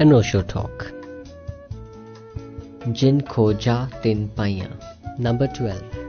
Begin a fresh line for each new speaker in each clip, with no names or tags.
Anosho talk. Jin Koja Tin Paya, number 12.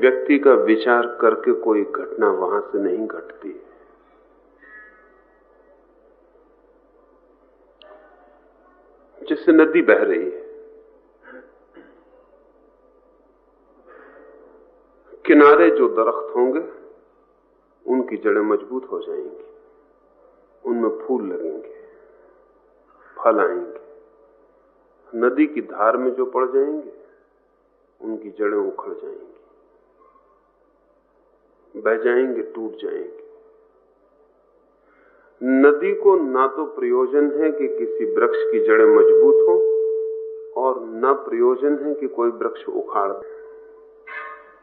व्यक्ति का विचार करके कोई घटना वहाँ से नहीं घटती। जैसे नदी बह रही है। किनारे जो दरख्त होंगे, उनकी जड़ें मज़बूत हो जाएँगी। उनमें फूल लगेंगे, फल आएँगे। नदी की धार में जो पड़ जाएँगे, उनकी जड़ें उखड़ जाएँगी। बह जाएँगे, टूट जाएँगे। नदी को ना तो प्रयोजन है कि किसी वृक्ष की जड़ें मज़बूत हो, और ना प्रयोजन है कि कोई वृक्ष उखाड़ दे।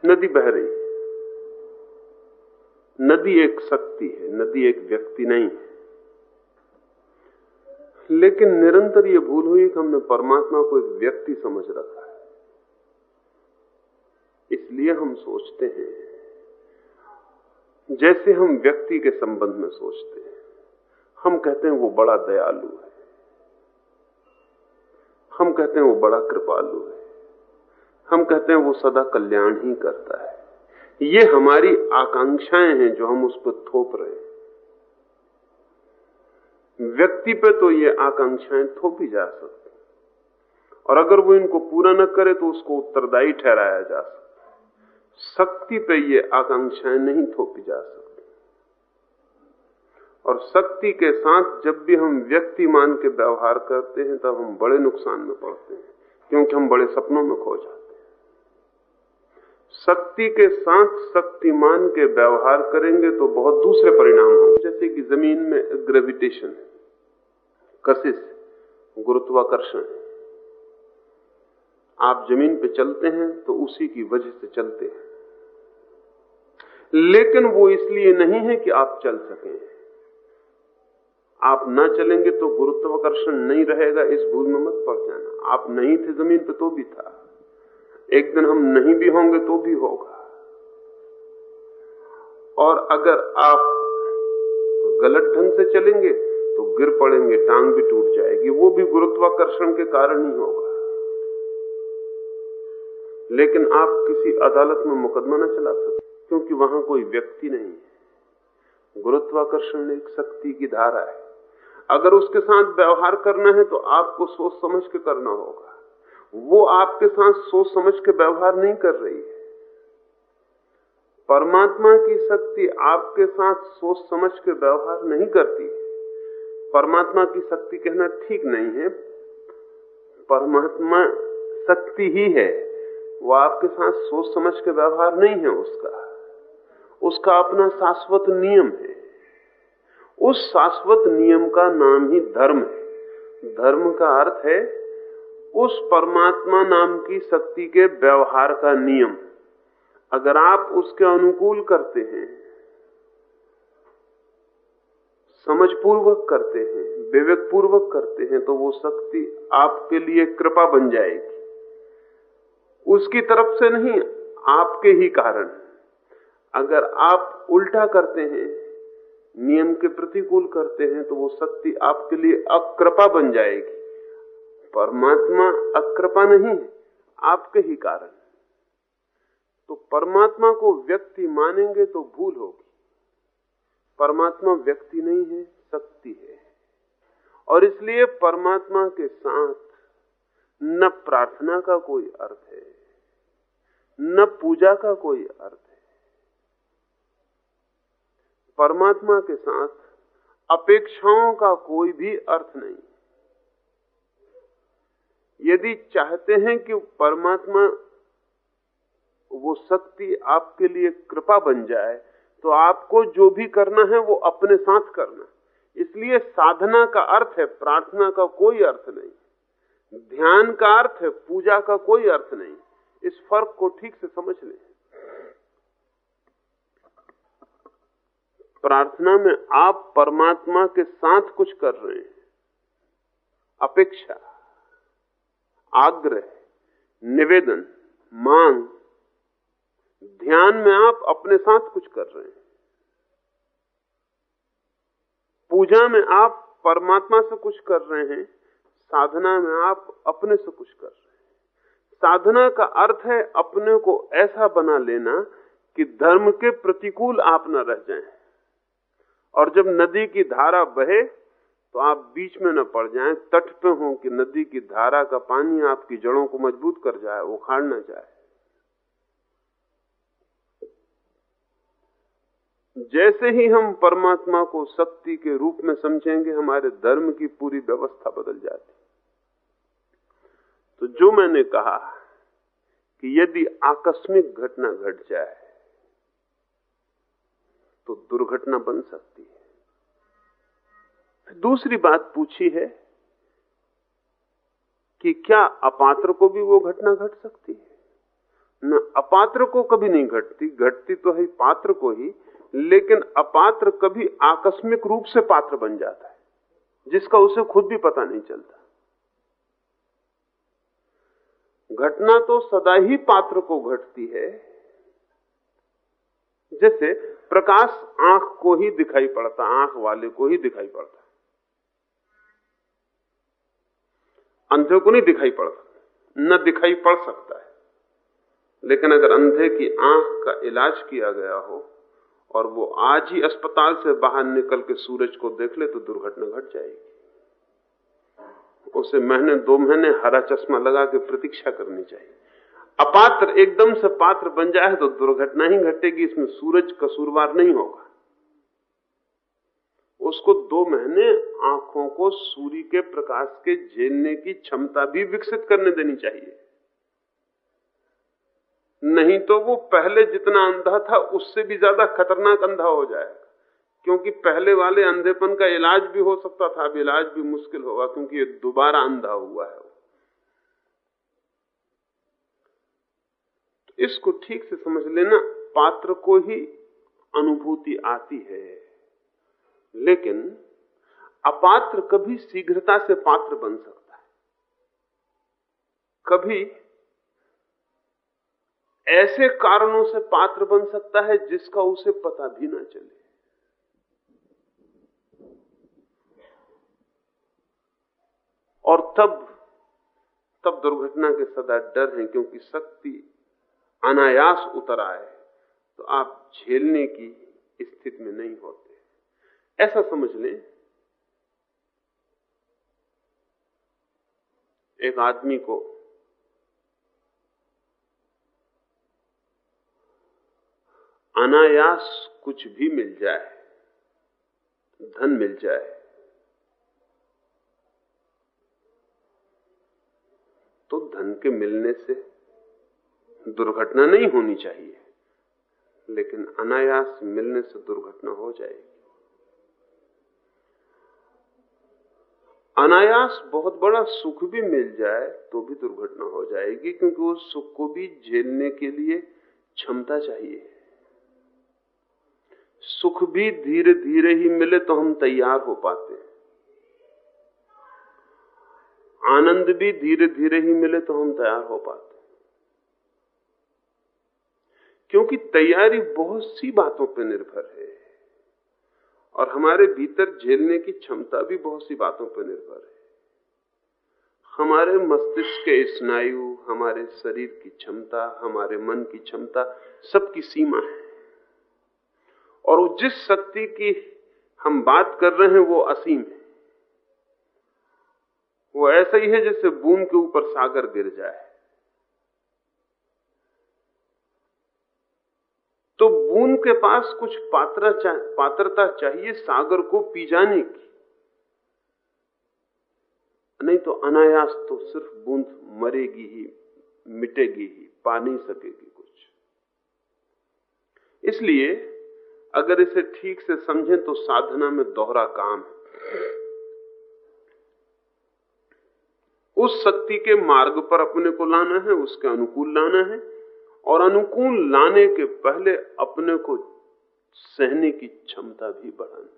नदी बह रही है। नदी एक शक्ति है, नदी एक व्यक्ति नहीं है। लेकिन निरंतर यह भूल हुई कि हमने परमात्मा को एक व्यक्ति समझ रखा है। इसलिए हम सोचते हैं जैसे हम व्यक्ति के संबंध में सोचते हैं, हम कहते हैं वो बड़ा दयालु है। हम कहते हैं वो बड़ा कृपालु है। हम कहते हैं वो सदा कल्याण ही करता है। ये हमारी आकांक्षाएँ हैं जो हम उस पर थोप रहे हैं। व्यक्ति पे तो ये आकांक्षाएँ थोपी जा सकती और अगर वो इनको पूरा न करे तो उसको उत्तरदायी ठहराया जा सकता शक्ति पे ये आकांक्षाएँ नहीं थोपी जा सकती। और शक्ति के साथ जब भी हम व्यक्ति मान के व्यवहार करते हैं, तब हम बड़े नुकसान में पड़ते हैं, क्योंकि हम बड़े सपनों में खो जाते हैं। शक्ति के साथ शक्तिमान के व्यवहार करेंगे तो बहुत दूसरे परिणाम होंगे। जैसे कि ज़मीन में ग्रेविटेशन कशिश गुरुत्वाकर्षण आप ज़मीन पे चलते हैं तो उसी की वजह से चलते हैं। लेकिन वो इसलिए नहीं है कि आप चल सकें। आप ना चलेंगे तो गुरुत्वाकर्षण नहीं रहेगा, इस भूल में मत पड़ जाना। आप नहीं थे ज़मीन पे तो भी था। एक दिन हम नहीं भी होंगे तो भी होगा। और अगर आप गलत ढंग से चलेंगे तो गिर पड़ेंगे, टांग भी टूट जाएगी। वो भी गुरुत्वाकर्षण के कारण ही होगा। लेकिन आप किसी अदालत में मुकदमा न चला सकते। क्योंकि वहाँ कोई व्यक्ति नहीं है। गुरुत्वाकर्षण एक शक्ति की धारा है। अगर उसके साथ व्यवहार करना है तो आपको सोच समझ के करना होगा। वो आपके साथ सोच समझ के व्यवहार नहीं कर रही है। परमात्मा की शक्ति आपके साथ सोच समझ के व्यवहार नहीं करती परमात्मा की शक्ति कहना ठीक नहीं है। परमात्मा शक्ति ही है। वो आपके साथ सोच समझ के व्यवहार नहीं है उसका। उसका अपना शाश्वत नियम है। उस शाश्वत नियम का नाम ही धर्म है। धर्म का अर्थ है, उस परमात्मा नाम की शक्ति के व्यवहार का नियम। अगर आप उसके अनुकूल करते हैं समझ पूर्वक करते हैं विवेक पूर्वक करते हैं तो वो शक्ति आपके लिए कृपा बन जाएगी। उसकी तरफ़ से नहीं, आपके ही कारण अगर आप उल्टा करते हैं, नियम के प्रतिकूल करते हैं तो वो शक्ति आपके लिए अकृपा बन जाएगी। परमात्मा अकृपा नहीं है, आपके ही कारण। तो परमात्मा को व्यक्ति मानेंगे तो भूल होगी। परमात्मा व्यक्ति नहीं है, शक्ति है। और इसलिए परमात्मा के साथ न प्रार्थना का कोई अर्थ है, न पूजा का कोई अर्थ परमात्मा के साथ अपेक्षाओं का कोई भी अर्थ नहीं। यदि चाहते हैं कि परमात्मा, वो शक्ति आपके लिए कृपा बन जाए तो आपको जो भी करना है, वो अपने साथ करना। इसलिए साधना का अर्थ है, प्रार्थना का कोई अर्थ नहीं। ध्यान का अर्थ है, पूजा का कोई अर्थ नहीं। इस फ़र्क को ठीक से समझ लें। प्रार्थना में आप परमात्मा के साथ कुछ कर रहे हैं। अपेक्षा, आग्रह, निवेदन, मांग, ध्यान में आप अपने साथ कुछ कर रहे हैं। पूजा में आप परमात्मा से कुछ कर रहे हैं, साधना में आप अपने से कुछ कर रहे हैं। साधना का अर्थ है अपने को ऐसा बना लेना कि धर्म के प्रतिकूल आप न रह जाएँ। और जब नदी की धारा बहे तो आप बीच में न पड़ जाएँ, तट पे हो कि नदी की धारा का पानी आपकी जड़ों को मज़बूत कर जाए, उखाड़ ना जाए। जैसे ही हम परमात्मा को शक्ति के रूप में समझेंगे, हमारे धर्म की पूरी व्यवस्था बदल जाती। तो जो मैंने कहा कि यदि आकस्मिक घटना घट जाए तो दुर्घटना बन सकती है। दूसरी बात पूछी है कि क्या अपात्र को भी वो घटना घट सकती है? न, अपात्र को कभी नहीं घटती घटती तो है पात्र को ही, लेकिन अपात्र कभी आकस्मिक रूप से पात्र बन जाता है, जिसका उसे खुद भी पता नहीं चलता। घटना तो सदा ही पात्र को घटती है जैसे प्रकाश आँख को ही दिखाई पड़ता आँख वाले को ही दिखाई पड़ता अंधे को नहीं दिखाई पड़ता न दिखाई पड़ सकता है। लेकिन अगर अंधे की आँख का इलाज किया गया हो और वो आज ही अस्पताल से बाहर निकल के सूरज को देख ले तो दुर्घटना घट जाएगी। उसे महीने, दो महीने हरा चश्मा लगा के प्रतीक्षा करनी चाहिए। अपात्र एकदम से पात्र बन जाए तो दुर्घटना ही घटेगी, इसमें सूरज कसूरवार नहीं होगा। उसको दो महीने आँखों को सूर्य के प्रकाश के झेलने की क्षमता भी विकसित करने देनी चाहिए। नहीं तो वो पहले जितना अंधा था, उससे भी ज़्यादा खतरनाक अंधा हो जाएगा। क्योंकि पहले वाले अंधेपन का इलाज भी हो सकता था, अब इलाज भी मुश्किल होगा, क्योंकि ये दोबारा अंधा हुआ है तो इसको ठीक से समझ लेना पात्र को ही अनुभूति आती है। लेकिन अपात्र कभी शीघ्रता से पात्र बन सकता है। कभी ऐसे कारणों से पात्र बन सकता है जिसका उसे पता भी ना चले। और तब तब दुर्घटना के सदा डर है क्योंकि शक्ति अनायास उतर आए तो आप झेलने की स्थिति में नहीं होते। ऐसा समझ लें। एक आदमी को अनायास कुछ भी मिल जाए, धन मिल जाए तो धन के मिलने से दुर्घटना नहीं होनी चाहिए। लेकिन अनायास मिलने से दुर्घटना हो जाएगी। अनायास बहुत बड़ा सुख भी मिल जाए तो भी दुर्घटना हो जाएगी, क्योंकि उस सुख को भी झेलने के लिए क्षमता चाहिए। सुख भी धीरे धीरे ही मिले तो हम तैयार हो पाते हैं। आनंद भी धीरे धीरे ही मिले तो हम तैयार हो पाते क्योंकि तैयारी बहुत सी बातों पर निर्भर है। और हमारे भीतर झेलने की क्षमता भी बहुत सी बातों पर निर्भर है। हमारे मस्तिष्क के स्नायु, हमारे शरीर की क्षमता, हमारे मन की क्षमता सबकी सीमा है। और जिस शक्ति की हम बात कर रहे हैं, वो असीम है। वो ऐसा ही है जैसे बूंद के ऊपर सागर गिर जाए। तो बूंद के पास कुछ पात्र चा, पात्रता चाहिए सागर को पी जाने की। नहीं तो अनायास तो सिर्फ़ बूंद मरेगी ही मिटेगी ही पा नहीं सकेगी कुछ। इसलिए अगर इसे ठीक से समझें तो साधना में दोहरा काम है। उस शक्ति के मार्ग पर अपने को लाना है उसके अनुकूल लाना है और अनुकूल लाने के पहले अपने को सहने की क्षमता भी बढ़ानी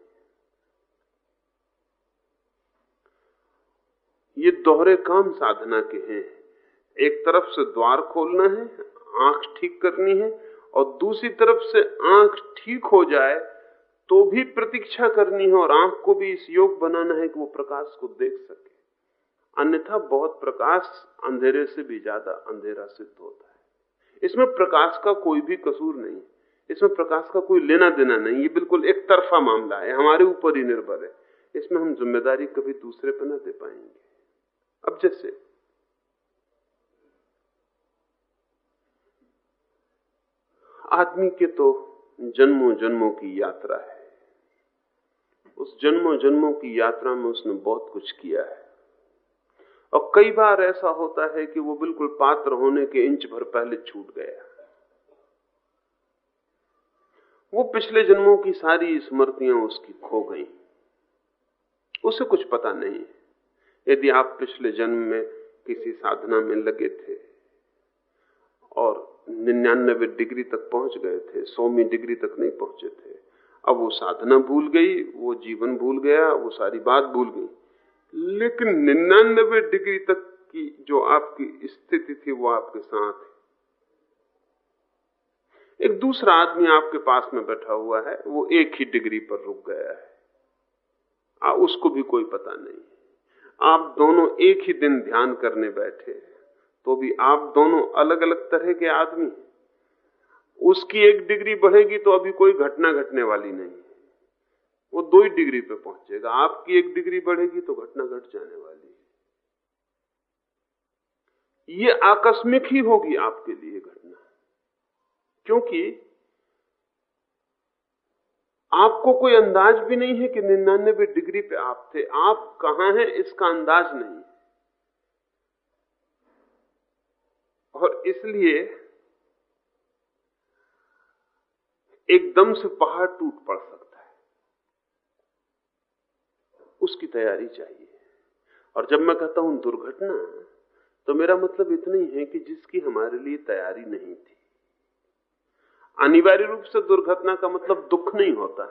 ये दोहरे काम साधना के हैं। एक तरफ़ से द्वार खोलना है, आँख ठीक करनी है, और दूसरी तरफ़ से आँख ठीक हो जाए तो भी प्रतीक्षा करनी है और आँख को भी इस योग बनाना है कि वो प्रकाश को देख सके। अन्यथा बहुत प्रकाश अंधेरे से भी ज़्यादा अंधेरा सिद्ध होता है। इसमें प्रकाश का कोई भी कसूर नहीं, इसमें प्रकाश का कोई लेना देना नहीं, ये बिल्कुल एक तरफा मामला है, हमारे ऊपर ही निर्भर है। इसमें हम ज़िम्मेदारी कभी दूसरे पर न दे पाएँगे। अब जैसे आदमी के तो जन्मों जन्मों की यात्रा है। उस जन्मों जन्मों की यात्रा में उसने बहुत कुछ किया है। और कई बार ऐसा होता है कि वो बिल्कुल पात्र होने के इंच भर पहले छूट गया। वो पिछले जन्मों की सारी स्मृतियाँ उसकी खो गई। उसे कुछ पता नहीं यदि आप पिछले जन्म में किसी साधना में लगे थे और निन्यानबे डिग्री तक पहुँच गए थे, सौवीं डिग्री तक नहीं पहुँचे थे, अब वो साधना भूल गई, वो जीवन भूल गया, वो सारी बात भूल गई। लेकिन निन्यानबे डिग्री तक की जो आपकी स्थिति थी वो आपके साथ है। एक दूसरा आदमी आपके पास में बैठा हुआ है वो एक ही डिग्री पर रुक गया है। आ, उसको भी कोई पता नहीं आप दोनों एक ही दिन ध्यान करने बैठे तो भी आप दोनों अलग अलग तरह के आदमी उसकी एक डिग्री बढ़ेगी तो अभी कोई घटना घटने वाली नहीं वो दो ही डिग्री पे पहुंचेगा। आपकी एक डिग्री बढ़ेगी तो घटना घट गट जाने वाली है। ये आकस्मिक ही होगी आपके लिए घटना। क्योंकि आपको कोई अंदाज भी नहीं है कि निन्यानबे डिग्री पे आप थे। आप कहाँ हैं इसका अंदाज नहीं और इसलिए एकदम से पहाड़ टूट पड़ सकता है उसकी तैयारी चाहिए। और जब मैं कहता हूँ दुर्घटना तो मेरा मतलब इतना ही है कि जिसकी हमारे लिए तैयारी नहीं थी। अनिवार्य रूप से दुर्घटना का मतलब दुख नहीं होता।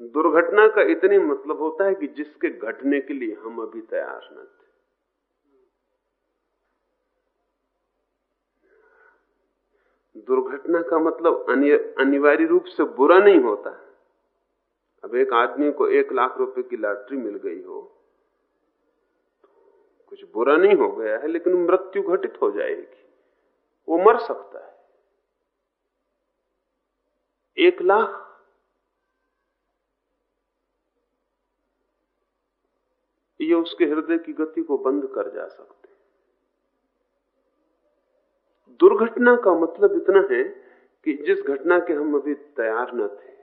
दुर्घटना का इतने मतलब होता है कि जिसके घटने के लिए हम अभी तैयार न थे। दुर्घटना का मतलब अनिवार्य रूप से बुरा नहीं होता। अब एक आदमी को एक लाख रुपए की लॉटरी मिल गई हो। कुछ बुरा नहीं हो गया है, लेकिन मृत्यु घटित हो जाएगी। वो मर सकता है। एक लाख ये उसके हृदय की गति को बंद कर जा सकते दुर्घटना का मतलब इतना है कि जिस घटना के हम अभी तैयार न थे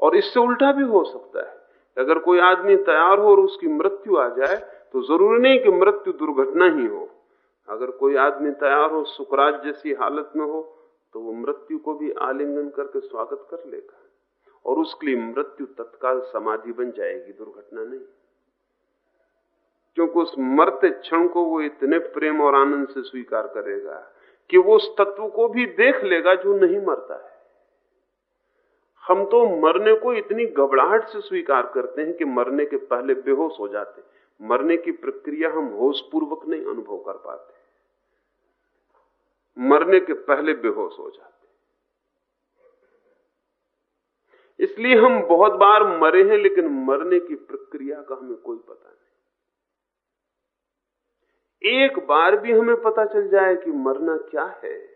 और इससे उल्टा भी हो सकता है अगर कोई आदमी तैयार हो और उसकी मृत्यु आ जाए तो ज़रूरी नहीं कि मृत्यु दुर्घटना ही हो। अगर कोई आदमी तैयार हो सुकराज जैसी हालत में हो तो वो मृत्यु को भी आलिंगन करके स्वागत कर लेगा और उसके लिए मृत्यु तत्काल समाधि बन जाएगी, दुर्घटना नहीं। क्योंकि उस मरते क्षण को वो इतने प्रेम और आनंद से स्वीकार करेगा कि वो उस तत्व को भी देख लेगा जो नहीं मरता है। हम तो मरने को इतनी घबराहट से स्वीकार करते हैं कि मरने के पहले बेहोश हो जाते मरने की प्रक्रिया हम होश पूर्वक नहीं अनुभव कर पाते। मरने के पहले बेहोश हो जाते इसलिए हम बहुत बार मरे हैं, लेकिन मरने की प्रक्रिया का हमें कोई पता नहीं। एक बार भी हमें पता चल जाए कि मरना क्या है।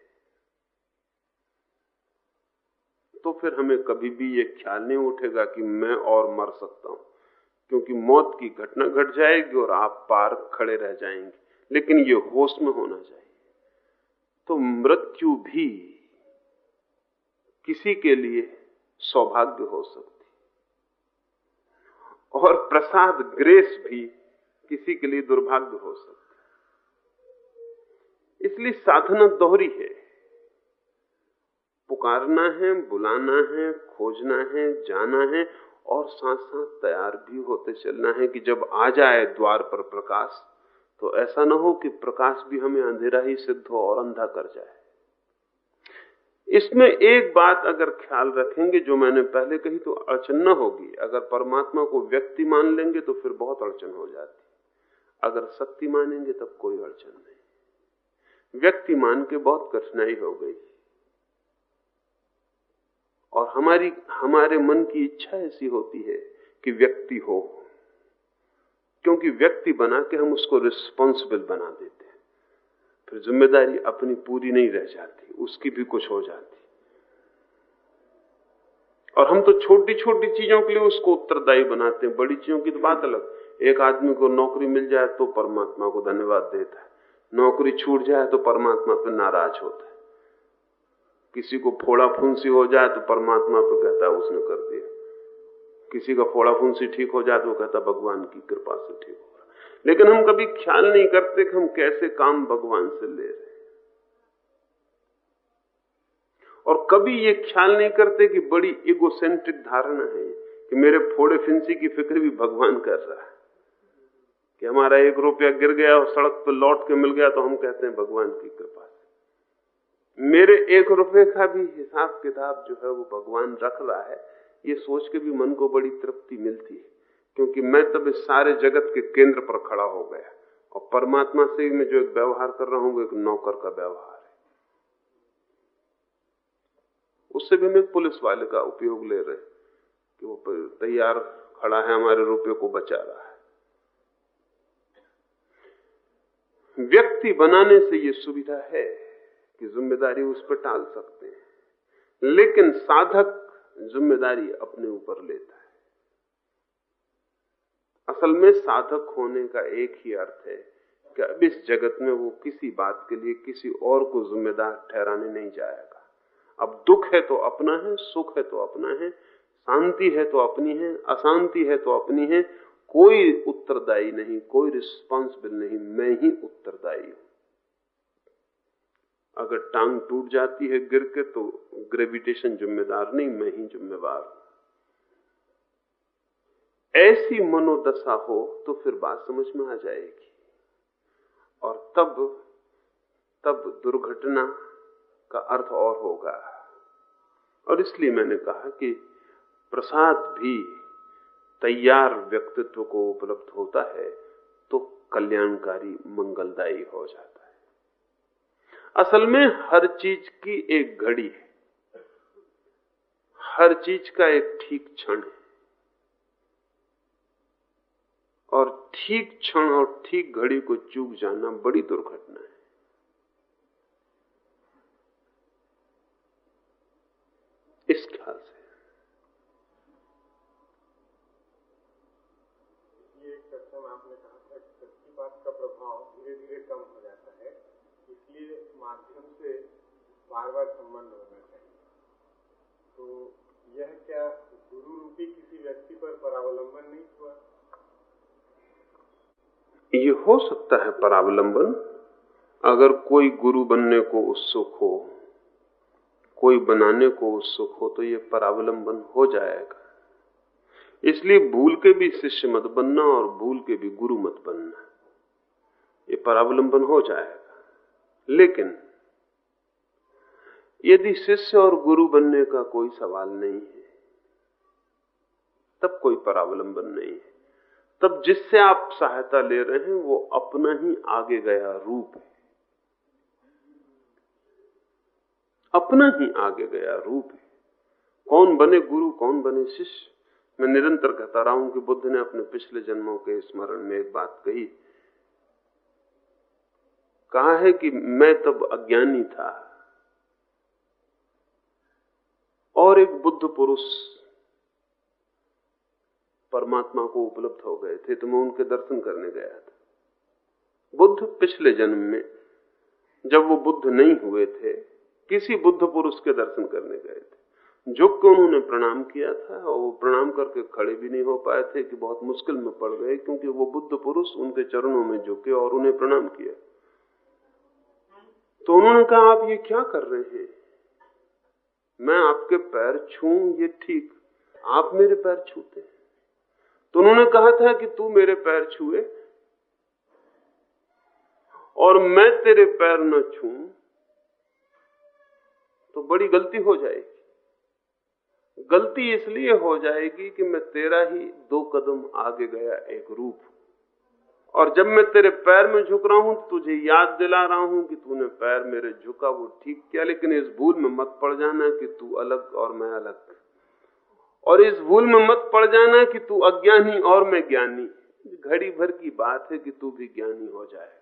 तो फिर हमें कभी भी ये ख्याल नहीं उठेगा कि मैं और मर सकता हूँ, क्योंकि मौत की घटना घट गट जाएगी और आप पार खड़े रह जाएँगे, लेकिन ये होश में होना चाहिए। तो मृत्यु भी किसी के लिए सौभाग्य हो सकती और प्रसाद ग्रेस भी किसी के लिए दुर्भाग्य हो सकती इसलिए साधना दोहरी है। पुकारना है, बुलाना है, खोजना है, जाना है और साथ साथ तैयार भी होते चलना है कि जब आ जाए द्वार पर प्रकाश तो ऐसा ना हो कि प्रकाश भी हमें अंधेरा ही सिद्ध हो और अंधा कर जाए। इसमें एक बात अगर ख्याल रखेंगे जो मैंने पहले कही तो अड़चन न होगी। अगर परमात्मा को व्यक्ति मान लेंगे तो फिर बहुत अड़चन हो जाती। अगर शक्ति मानेंगे, तब कोई अड़चन नहीं। व्यक्ति मान के बहुत कठिनाई हो गई। और हमारी, हमारे मन की इच्छा ऐसी होती है कि व्यक्ति हो, क्योंकि व्यक्ति बना के हम उसको रिस्पॉन्सिबल बना देते हैं। फिर ज़िम्मेदारी अपनी पूरी नहीं रह जाती, उसकी भी कुछ हो जाती। और हम तो छोटी छोटी चीज़ों के लिए उसको उत्तरदायी बनाते हैं, बड़ी चीज़ों की तो बात अलग। एक आदमी को नौकरी मिल जाए तो परमात्मा को धन्यवाद देता है, नौकरी छूट जाए तो परमात्मा पर नाराज़ होता है। किसी को फोड़ा फुंसी हो जाए तो परमात्मा पे कहता है उसने कर दिया। किसी का फोड़ा फुंसी ठीक हो जाए तो वो कहता भगवान की कृपा से ठीक हो रहा लेकिन हम कभी ख्याल नहीं करते कि हम कैसे काम भगवान से ले रहे और कभी ये ख्याल नहीं करते कि बड़ी इगोसेंट्रिक धारणा है कि मेरे फोड़े फिंसी की फ़िक्र भी भगवान कर रहा है। कि हमारा एक रुपया गिर गया और सड़क पर लौट के मिल गया तो हम कहते हैं भगवान की कृपा मेरे एक रुपए का भी हिसाब किताब जो है वो भगवान रख रहा है, ये सोच के भी मन को बड़ी तृप्ति मिलती है, क्योंकि मैं तब इस सारे जगत के केंद्र पर खड़ा हो गया। और परमात्मा से मैं जो एक व्यवहार कर रहा हूँ, वो एक नौकर का व्यवहार है। उससे भी हम पुलिस वाले का उपयोग ले रहे कि वो तैयार खड़ा है, हमारे रुपये को बचा रहा है। व्यक्ति बनाने से ये सुविधा है। की ज़िम्मेदारी उस पर टाल सकते हैं। लेकिन साधक ज़िम्मेदारी अपने ऊपर लेता है। असल में साधक होने का एक ही अर्थ है कि अब इस जगत में वो किसी बात के लिए किसी और को जिम्मेदार ठहराने नहीं जाएगा। अब दुख है तो अपना है, सुख है तो अपना है, शांति है तो अपनी है, अशांति है तो अपनी है। कोई उत्तरदायी नहीं, कोई रिस्पॉन्सिबल नहीं, मैं ही उत्तरदायी हूँ। अगर टांग टूट जाती है गिर के तो ग्रेविटेशन जिम्मेदार नहीं, मैं ही जिम्मेवार ऐसी मनोदशा हो तो फिर बात समझ में आ जाएगी। और तब तब दुर्घटना का अर्थ और होगा। और इसलिए मैंने कहा कि प्रसाद भी तैयार व्यक्तित्व को उपलब्ध होता है तो कल्याणकारी, मंगलदायी हो जाता असल में हर चीज़ की एक घड़ी है। हर चीज़ का एक ठीक क्षण है। और ठीक क्षण और ठीक घड़ी को चूक जाना बड़ी दुर्घटना है इस ख्याल से
ये एक आपने कहा था कि बात का प्रभाव धीरे धीरे कम हो जाता है इसलिए माध्यम से बार बार संबंध होना चाहिए। तो यह क्या गुरु रूपी किसी व्यक्ति पर परावलंबन नहीं हुआ?
ये हो सकता है परावलंबन। अगर कोई गुरु बनने को उत्सुक हो, कोई बनाने को उत्सुक हो तो ये परावलंबन हो जाएगा। इसलिए भूल के भी शिष्य मत बनना और भूल के भी गुरु मत बनना। ये परावलंबन हो जाएगा। लेकिन यदि शिष्य और गुरु बनने का कोई सवाल नहीं है, तब कोई परावलंबन नहीं है। तब जिससे आप सहायता ले रहे हैं, वो अपना ही आगे गया रूप है। अपना ही आगे गया रूप है। कौन बने गुरु, कौन बने शिष्य? मैं निरंतर कहता रहा हूँ कि बुद्ध ने अपने पिछले जन्मों के स्मरण में एक बात कही कहा है कि मैं तब अज्ञानी था। और एक बुद्ध पुरुष परमात्मा को उपलब्ध हो गए थे तो मैं उनके दर्शन करने गया था। बुद्ध पिछले जन्म में जब वो बुद्ध नहीं हुए थे, किसी बुद्ध पुरुष के दर्शन करने गए थे। झुक के उन्होंने प्रणाम किया था और वो प्रणाम करके खड़े भी नहीं हो पाए थे कि बहुत मुश्किल में पड़ गए, क्योंकि वो बुद्ध पुरुष उनके चरणों में झुके और उन्हें प्रणाम किया। तो उन्होंने कहा, आप ये क्या कर रहे हैं? मैं आपके पैर छू, ये ठीक। आप मेरे पैर छूते तो उन्होंने कहा था कि, तू मेरे पैर छुए और मैं तेरे पैर न छू तो बड़ी गलती हो जाएगी। गलती इसलिए हो जाएगी कि मैं तेरा ही दो कदम आगे गया, एक रूप और जब मैं तेरे पैर में झुक रहा हूँ तुझे याद दिला रहा हूँ कि तूने पैर मेरे झुका, वो ठीक किया, लेकिन इस भूल में मत पड़ जाना कि तू अलग और मैं अलग। और इस भूल में मत पड़ जाना कि तू अज्ञानी और मैं ज्ञानी। घड़ी भर की बात है कि तू भी ज्ञानी हो जाएगा।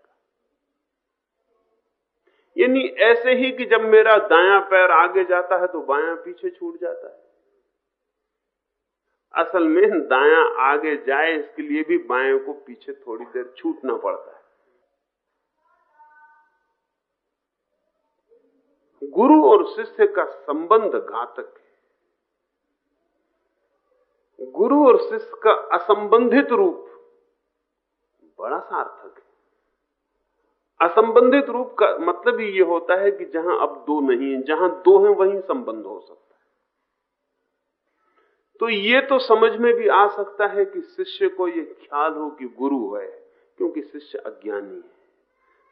यानी ऐसे ही कि जब मेरा दाया पैर आगे जाता है तो बाया पीछे छूट जाता है। असल में दाया आगे जाए, इसके लिए भी बाएँ को पीछे थोड़ी देर छूटना पड़ता है। गुरु और शिष्य का संबंध घातक है। गुरु और शिष्य का असंबंधित रूप बड़ा सार्थक है। असंबंधित रूप का मतलब ही ये होता है कि जहाँ अब दो नहीं है, जहाँ दो हैं, वहीं संबंध हो सकता तो ये तो समझ में भी आ सकता है कि शिष्य को ये ख्याल हो कि गुरु है, क्योंकि शिष्य अज्ञानी है।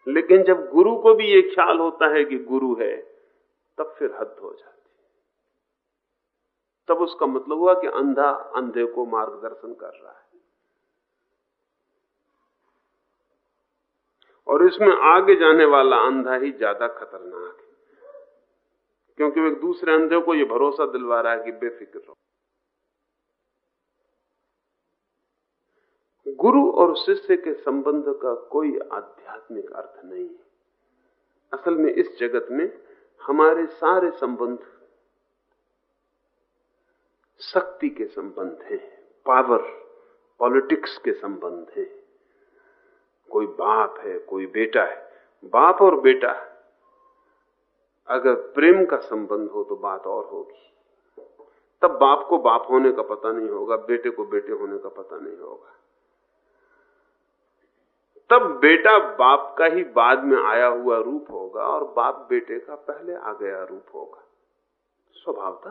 लेकिन जब गुरु को भी ये ख्याल होता है कि गुरु है, तब फिर हद हो जाती है। तब उसका मतलब हुआ कि अंधा अंधे को मार्गदर्शन कर रहा है। और इसमें आगे जाने वाला अंधा ही ज़्यादा खतरनाक है, क्योंकि एक दूसरे अंधे को यह भरोसा दिलवा रहा है कि बेफिक्र रहो। गुरु और शिष्य के संबंध का कोई आध्यात्मिक अर्थ नहीं है। असल में इस जगत में हमारे सारे संबंध शक्ति के संबंध हैं, पावर, पॉलिटिक्स के संबंध हैं। कोई बाप है, कोई बेटा है, बाप और बेटा। अगर प्रेम का संबंध हो तो बात और होगी। तब बाप को बाप होने का पता नहीं होगा, बेटे को बेटे होने का पता नहीं होगा। तब बेटा बाप का ही बाद में आया हुआ रूप होगा और बाप बेटे का पहले आ गया रूप होगा। स्वभावता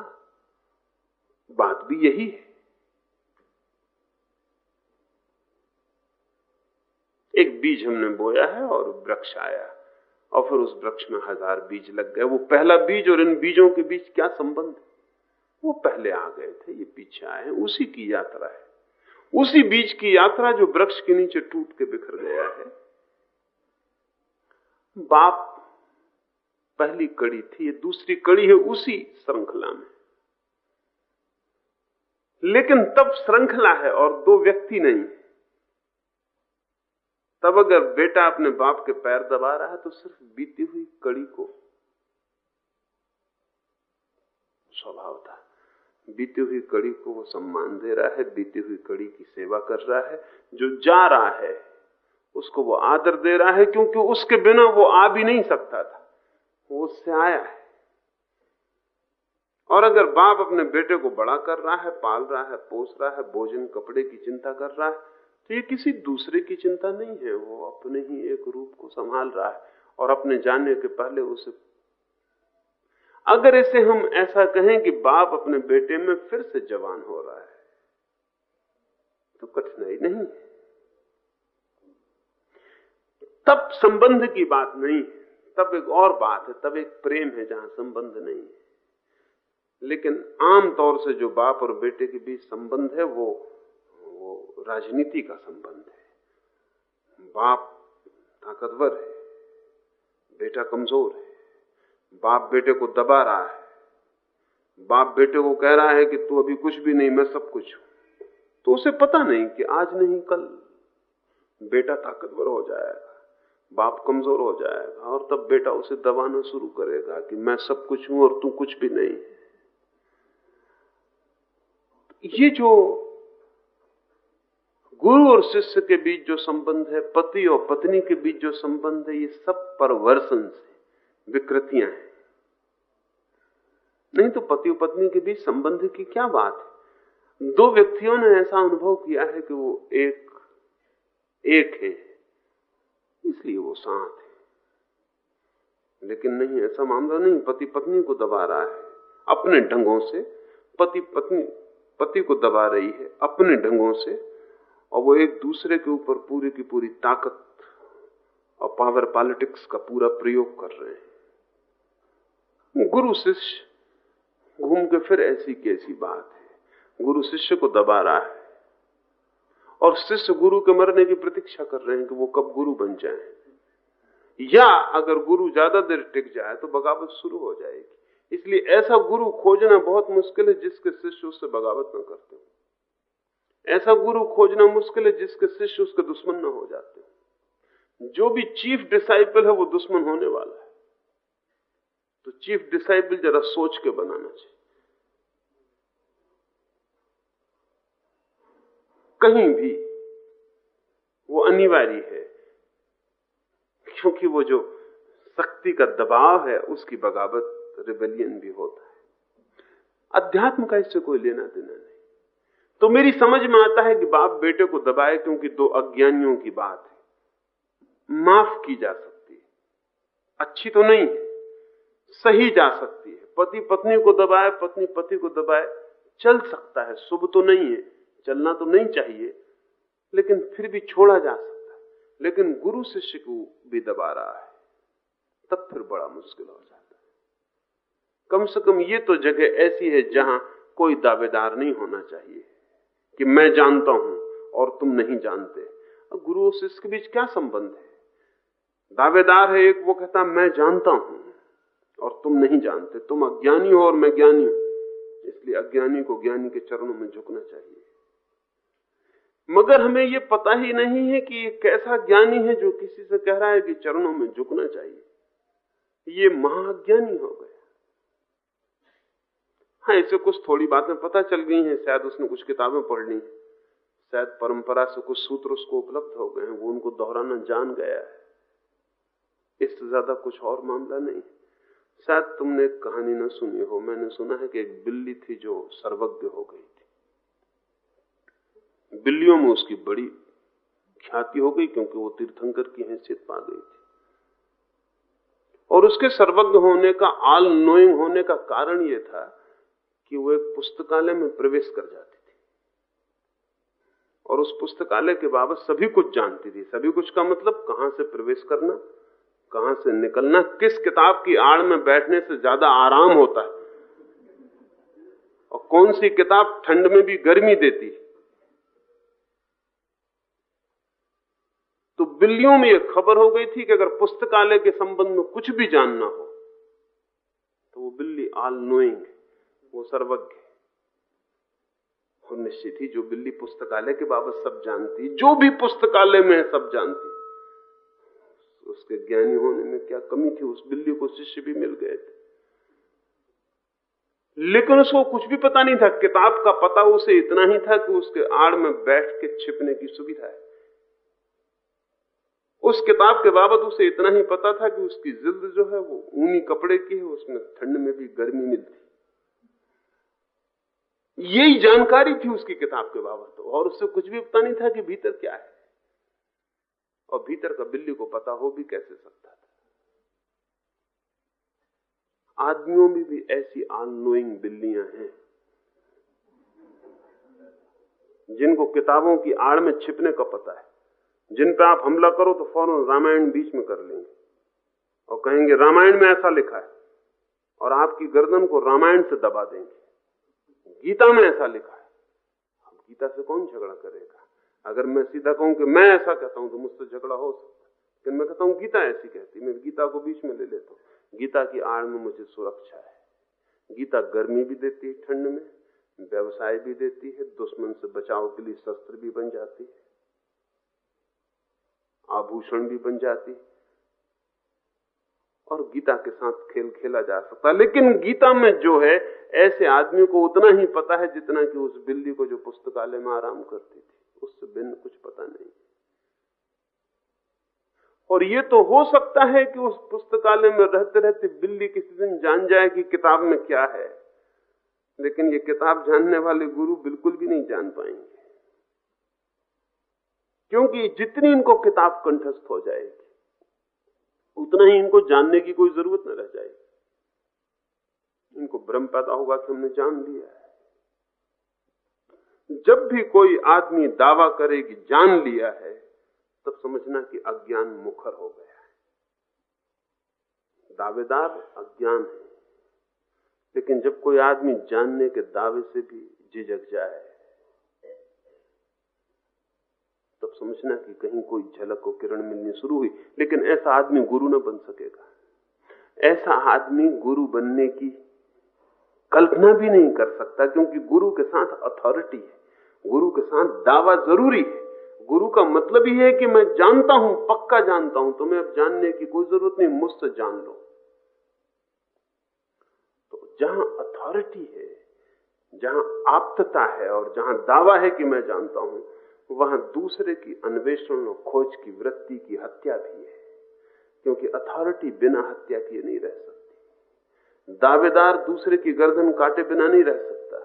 बात भी यही है। एक बीज हमने बोया है और वृक्ष आया और फिर उस वृक्ष में हज़ार बीज लग गए। वो पहला बीज और इन बीजों के बीच क्या संबंध है? वो पहले आ गए थे, ये पीछे आए हैं, उसी की यात्रा है। उसी बीज की यात्रा जो वृक्ष के नीचे टूट के बिखर गया है। बाप पहली कड़ी थी, ये दूसरी कड़ी है, उसी श्रृंखला में। लेकिन तब श्रृंखला है और दो व्यक्ति नहीं। तब अगर बेटा अपने बाप के पैर दबा रहा है तो सिर्फ़ बीती हुई कड़ी को स्वभाव था। बीती हुई कड़ी को वो सम्मान दे रहा है, बीती हुई कड़ी की सेवा कर रहा है, जो जा रहा है, उसको वो आदर दे रहा है, क्योंकि उसके बिना वो आ भी नहीं सकता था। वो उससे आया है। और अगर बाप अपने बेटे को बड़ा कर रहा है, पाल रहा है, पोस रहा है, भोजन, कपड़े की चिंता कर रहा है तो ये किसी दूसरे की चिंता नहीं है। वो अपने ही एक रूप को संभाल रहा है और अपने जाने के पहले उसे अगर इसे हम ऐसा कहें कि बाप अपने बेटे में फिर से जवान हो रहा है तो कठिनाई नहीं तब संबंध की बात नहीं तब एक और बात है, तब एक प्रेम है जहाँ संबंध नहीं है। लेकिन आम तौर से जो बाप और बेटे के बीच संबंध है, वो वो राजनीति का संबंध है। बाप ताकतवर है, बेटा कमज़ोर है। बाप बेटे को दबा रहा है। बाप बेटे को कह रहा है कि तू अभी कुछ भी नहीं, मैं सब कुछ हूँ। तो उसे पता नहीं कि आज नहीं, कल। बेटा ताकतवर हो जाएगा, बाप कमज़ोर हो जाएगा, और तब बेटा उसे दबाना शुरू करेगा कि मैं सब कुछ हूँ और तू कुछ भी नहीं। ये जो गुरु और शिष्य के बीच जो संबंध है, पति और पत्नी के बीच जो संबंध है, ये सब परवर्सन से विकृतियाँ हैं। नहीं तो पति पत्नी के बीच संबंध की क्या बात है? दो व्यक्तियों ने ऐसा अनुभव किया है कि वो एक एक है। इसलिए वो साथ है। लेकिन नहीं, ऐसा मामला नहीं। पति पत्नी को दबा रहा है। अपने ढंगों से पति पत्नी पति को दबा रही है अपने ढंगों से। और वो एक दूसरे के ऊपर पूरी की पूरी ताकत और पावर पॉलिटिक्स का पूरा प्रयोग कर रहे हैं। गुरु शिष्य। घूम के फिर ऐसी कैसी बात है। गुरु शिष्य को दबा रहा है। और शिष्य गुरु के मरने की प्रतीक्षा कर रहे हैं कि वो कब गुरु बन जाए। या अगर गुरु ज़्यादा देर टिक जाए तो बगावत शुरू हो जाएगी। इसलिए ऐसा गुरु खोजना बहुत मुश्किल है जिसके शिष्य उससे बगावत न करते हो। ऐसा गुरु खोजना मुश्किल है जिसके शिष्य उसके दुश्मन न हो जाते हो। जो भी चीफ डिसाइपल है वो दुश्मन होने वाला है। तो चीफ डिसाइबल जरा सोच के बनाना चाहिए। कहीं भी वो अनिवार्य है, क्योंकि वो जो शक्ति का दबाव है, उसकी बगावत रिबेलियन भी होता है। अध्यात्म का इससे कोई लेना देना नहीं। तो मेरी समझ में आता है कि बाप बेटे को दबाए क्योंकि दो अज्ञानियों की बात है। माफ़ की जा सकती है। अच्छी तो नहीं है। सही जा सकती है। पति पत्नी को दबाए, पत्नी पति को दबाए, चल सकता है। शुभ तो नहीं है, चलना तो नहीं चाहिए, लेकिन फिर भी छोड़ा जा सकता है। लेकिन गुरु शिष्य को भी दबा रहा है, तब फिर बड़ा मुश्किल हो जाता है। कम से कम ये तो जगह ऐसी है जहाँ कोई दावेदार नहीं होना चाहिए कि मैं जानता हूँ और तुम नहीं जानते। गुरु और शिष्य के बीच क्या संबंध है? दावेदार है एक, वो कहता, मैं जानता हूँ और तुम नहीं जानते। तुम अज्ञानी हो और मैं ज्ञानी हूँ। इसलिए अज्ञानी को ज्ञानी के चरणों में झुकना चाहिए। मगर हमें यह पता ही नहीं है कि ये कैसा ज्ञानी है जो किसी से कह रहा है कि चरणों में झुकना चाहिए। ये महाज्ञानी हो गया। हाँ इसे कुछ थोड़ी बातें पता चल गई हैं, शायद उसने कुछ किताबें पढ़। ली शायद परंपरा से कुछ सूत्र उसको उपलब्ध हो गए हैं, वो उनको दोहराना जान गया है। इससे ज़्यादा कुछ और मामला नहीं शायद तुमने कहानी न सुनी हो, मैंने सुना है कि एक बिल्ली थी जो सर्वज्ञ हो गई थी। बिल्लियों में उसकी बड़ी ख्याति हो गई क्योंकि वो तीर्थंकर की हैसियत पा गई थी। और उसके सर्वज्ञ होने का, आल नोइंग होने का कारण यह था कि वो एक पुस्तकालय में प्रवेश कर जाती थी। और उस पुस्तकालय के बाबत सभी कुछ जानती थी। सभी कुछ का मतलब कहाँ से प्रवेश करना कहाँ से निकलना, किस किताब की आड़ में बैठने से ज़्यादा आराम होता है? और कौन सी किताब ठंड में भी गर्मी देती है? तो बिल्लियों में यह खबर हो गई थी कि अगर पुस्तकालय के संबंध में कुछ भी जानना हो तो वो बिल्ली आल नोइंग वो सर्वज्ञ निश्चित ही जो बिल्ली पुस्तकालय के बाबत सब जानती, जो भी पुस्तकालय में है सब जानती। उसके ज्ञानी होने में क्या कमी थी? उस बिल्ली को शिष्य भी मिल गए थे। लेकिन उसको कुछ भी पता नहीं था। किताब का पता उसे इतना ही था कि उसके आड़ में बैठ के छिपने की सुविधा है। उस किताब के बाबत उसे इतना ही पता था कि उसकी जिल्द जो है वो ऊनी कपड़े की है, उसमें ठंड में भी गर्मी मिलती यही जानकारी थी उसकी किताब के बाबत। और उससे कुछ भी पता नहीं था कि भीतर क्या है। और भीतर का बिल्ली को पता हो भी कैसे सकता था। आदमियों में भी ऐसी अनोइंग बिल्लियाँ हैं, जिनको किताबों की आड़ में छिपने का पता है। जिन पर आप हमला करो तो फ़ौरन रामायण बीच में कर लेंगे। और कहेंगे, रामायण में ऐसा लिखा है। और आपकी गर्दन को रामायण से दबा देंगे। गीता में ऐसा लिखा है। अब गीता से कौन झगड़ा करेगा? अगर मैं सीधा कहूँ कि मैं ऐसा कहता हूँ तो मुझसे झगड़ा हो सकता है। लेकिन मैं कहता हूँ, गीता ऐसी कहती मैं गीता को बीच में ले लेता हूँ। गीता की आड़ में मुझे सुरक्षा है। गीता गर्मी भी देती है, ठंड में। व्यवसाय भी देती है। दुश्मन से बचाव के लिए शस्त्र भी बन जाती है। आभूषण भी बन जाती है। और गीता के साथ खेल खेला जा सकता है। लेकिन गीता में जो है, ऐसे आदमी को उतना ही पता है जितना कि उस बिल्ली को जो पुस्तकालय में आराम करती थी। उससे भिन्न कुछ पता नहीं। और ये तो हो सकता है कि उस पुस्तकालय में रहते रहते बिल्ली किसी दिन जान जाए कि किताब में क्या है। लेकिन ये किताब जानने वाले गुरु बिल्कुल भी नहीं जान पाएँगे। क्योंकि जितनी इनको किताब कंठस्थ हो जाएगी, उतना ही इनको जानने की कोई ज़रूरत न रह जाएगी। इनको भ्रम पैदा होगा कि हमने जान लिया जब भी कोई आदमी दावा करे कि जान लिया है, तब समझना कि अज्ञान मुखर हो गया है। दावेदार अज्ञान है। लेकिन जब कोई आदमी जानने के दावे से भी झिझक जाए, तब समझना कि कहीं कोई झलक को किरण मिलनी शुरू हुई। लेकिन ऐसा आदमी गुरु न बन सकेगा। ऐसा आदमी गुरु बनने की कल्पना भी नहीं कर सकता क्योंकि गुरु के साथ अथॉरिटी है। गुरु के साथ दावा ज़रूरी है। गुरु का मतलब ही है कि मैं जानता हूँ, पक्का जानता हूँ। तुम्हें अब जानने की कोई ज़रूरत नहीं, मुझसे जान लो। तो जहाँ अथॉरिटी है, जहाँ आप्तता है और जहाँ दावा है कि मैं जानता हूँ, वहाँ दूसरे की अन्वेषण और खोज की वृत्ति की हत्या भी है। क्योंकि अथॉरिटी बिना हत्या किए नहीं रह दावेदार दूसरे की गर्दन काटे बिना नहीं रह सकता।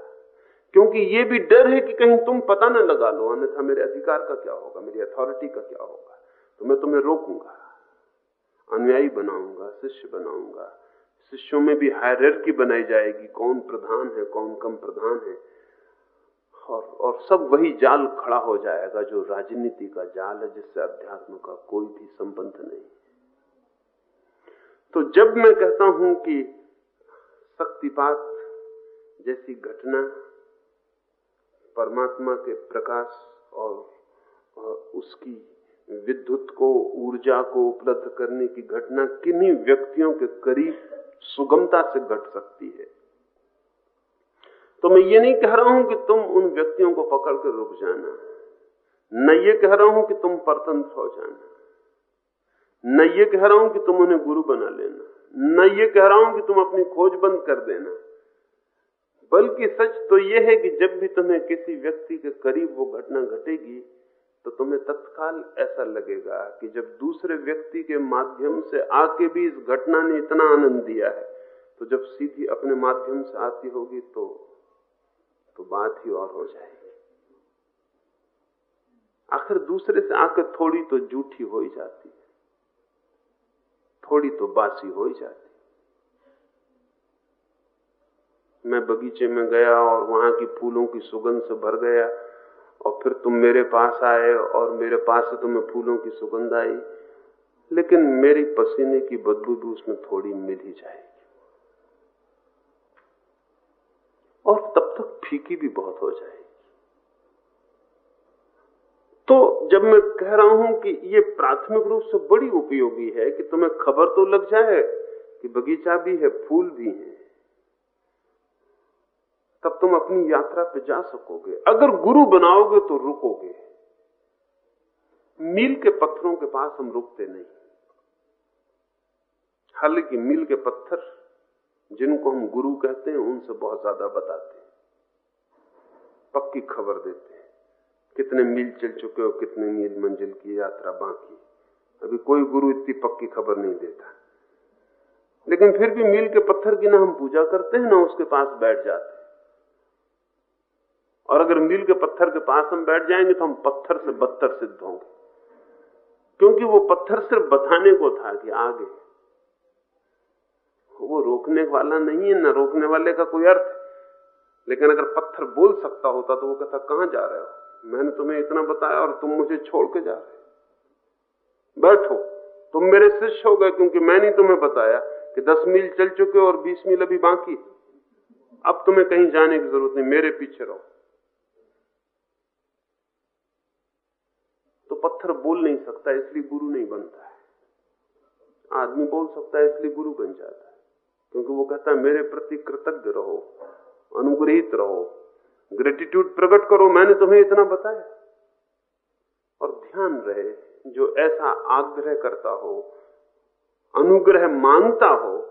क्योंकि ये भी डर है कि कहीं तुम पता न लगा लो, अन्यथा मेरे अधिकार का क्या होगा, मेरी अथॉरिटी का क्या होगा। तो मैं तुम्हें रोकूँगा, अनुयायी बनाऊँगा, शिष्य बनाऊँगा। शिष्यों में भी हायर की बनाई जाएगी, कौन प्रधान है, कौन कम प्रधान है। और और सब वही जाल खड़ा हो जाएगा, जो राजनीति का जाल है, जिससे अध्यात्म का कोई भी संबंध नहीं। तो जब मैं कहता हूँ कि शक्तिपात जैसी घटना परमात्मा के प्रकाश और, उसकी विद्युत को ऊर्जा को उपलब्ध करने की घटना किन्हीं व्यक्तियों के करीब सुगमता से घट सकती है। तो मैं ये नहीं कह रहा हूँ कि तुम उन व्यक्तियों को पकड़ कर रुक जाना। न ये कह रहा हूँ कि तुम परतंत्र हो जाना। न ये कह रहा हूँ कि तुम उन्हें गुरु बना लेना। न ये कह रहा हूँ कि तुम अपनी खोज बंद कर देना। बल्कि सच तो यह है कि जब भी तुम्हें किसी व्यक्ति के करीब वो घटना घटेगी तो तुम्हें तत्काल ऐसा लगेगा कि जब दूसरे व्यक्ति के माध्यम से आके भी इस घटना ने इतना आनंद दिया है तो जब सीधी अपने माध्यम से आती होगी तो तो बात ही और हो जाएगी। आखिर दूसरे से आकर थोड़ी तो झूठी हो ही जाती। थोड़ी तो बासी हो ही जाती। मैं बगीचे में गया और वहाँ की फूलों की सुगंध से भर गया और फिर तुम मेरे पास आए और मेरे पास से तुम्हें फूलों की सुगंध आई, लेकिन मेरी पसीने की बदबू भी उसमें थोड़ी मिल ही जाएगी। और तब तक फीकी भी बहुत हो जाएगी। तो जब मैं कह रहा हूँ कि ये प्राथमिक रूप से बड़ी उपयोगी है कि तुम्हें खबर तो लग जाए कि बगीचा भी है, फूल भी है, तब तुम अपनी यात्रा पे जा सकोगे। अगर गुरु बनाओगे तो रुकोगे। मील के पत्थरों के पास हम रुकते नहीं। हालाँकि मील के पत्थर जिनको हम गुरु कहते हैं, उनसे बहुत ज़्यादा बताते हैं, पक्की खबर देते हैं। कितने मील चल चुके हो कितने मील मंजिल की यात्रा बाकी अभी कोई गुरु इतनी पक्की खबर नहीं देता। लेकिन फिर भी मील के पत्थर की ना हम पूजा करते हैं, ना उसके पास बैठ जाते और अगर मील के पत्थर के पास हम बैठ जाएँगे तो हम पत्थर से बदतर सिद्ध होंगे। क्योंकि वो पत्थर सिर्फ़ बताने को था कि आगे वो रोकने वाला नहीं है, ना रोकने वाले का कोई अर्थ लेकिन अगर पत्थर बोल सकता होता तो वो कहता, कहाँ जा रहे हो? मैंने तुम्हें इतना बताया और तुम मुझे छोड़ के जा रहे बैठो। तुम मेरे शिष्य हो गए क्योंकि मैंने तुम्हें बताया कि दस मील चल चुके और बीस मील अभी बाकी अब तुम्हें कहीं जाने की ज़रूरत नहीं, मेरे पीछे रहो। तो पत्थर बोल नहीं सकता, इसलिए गुरु नहीं बनता है। आदमी बोल सकता है, इसलिए गुरु बन जाता है। क्योंकि वो कहता है, मेरे प्रति कृतज्ञ रहो, अनुग्रहित रहो। ग्रेटिट्यूड प्रकट करो, मैंने तुम्हें इतना बताया। और ध्यान रहे, जो ऐसा आग्रह करता हो, अनुग्रह माँगता हो,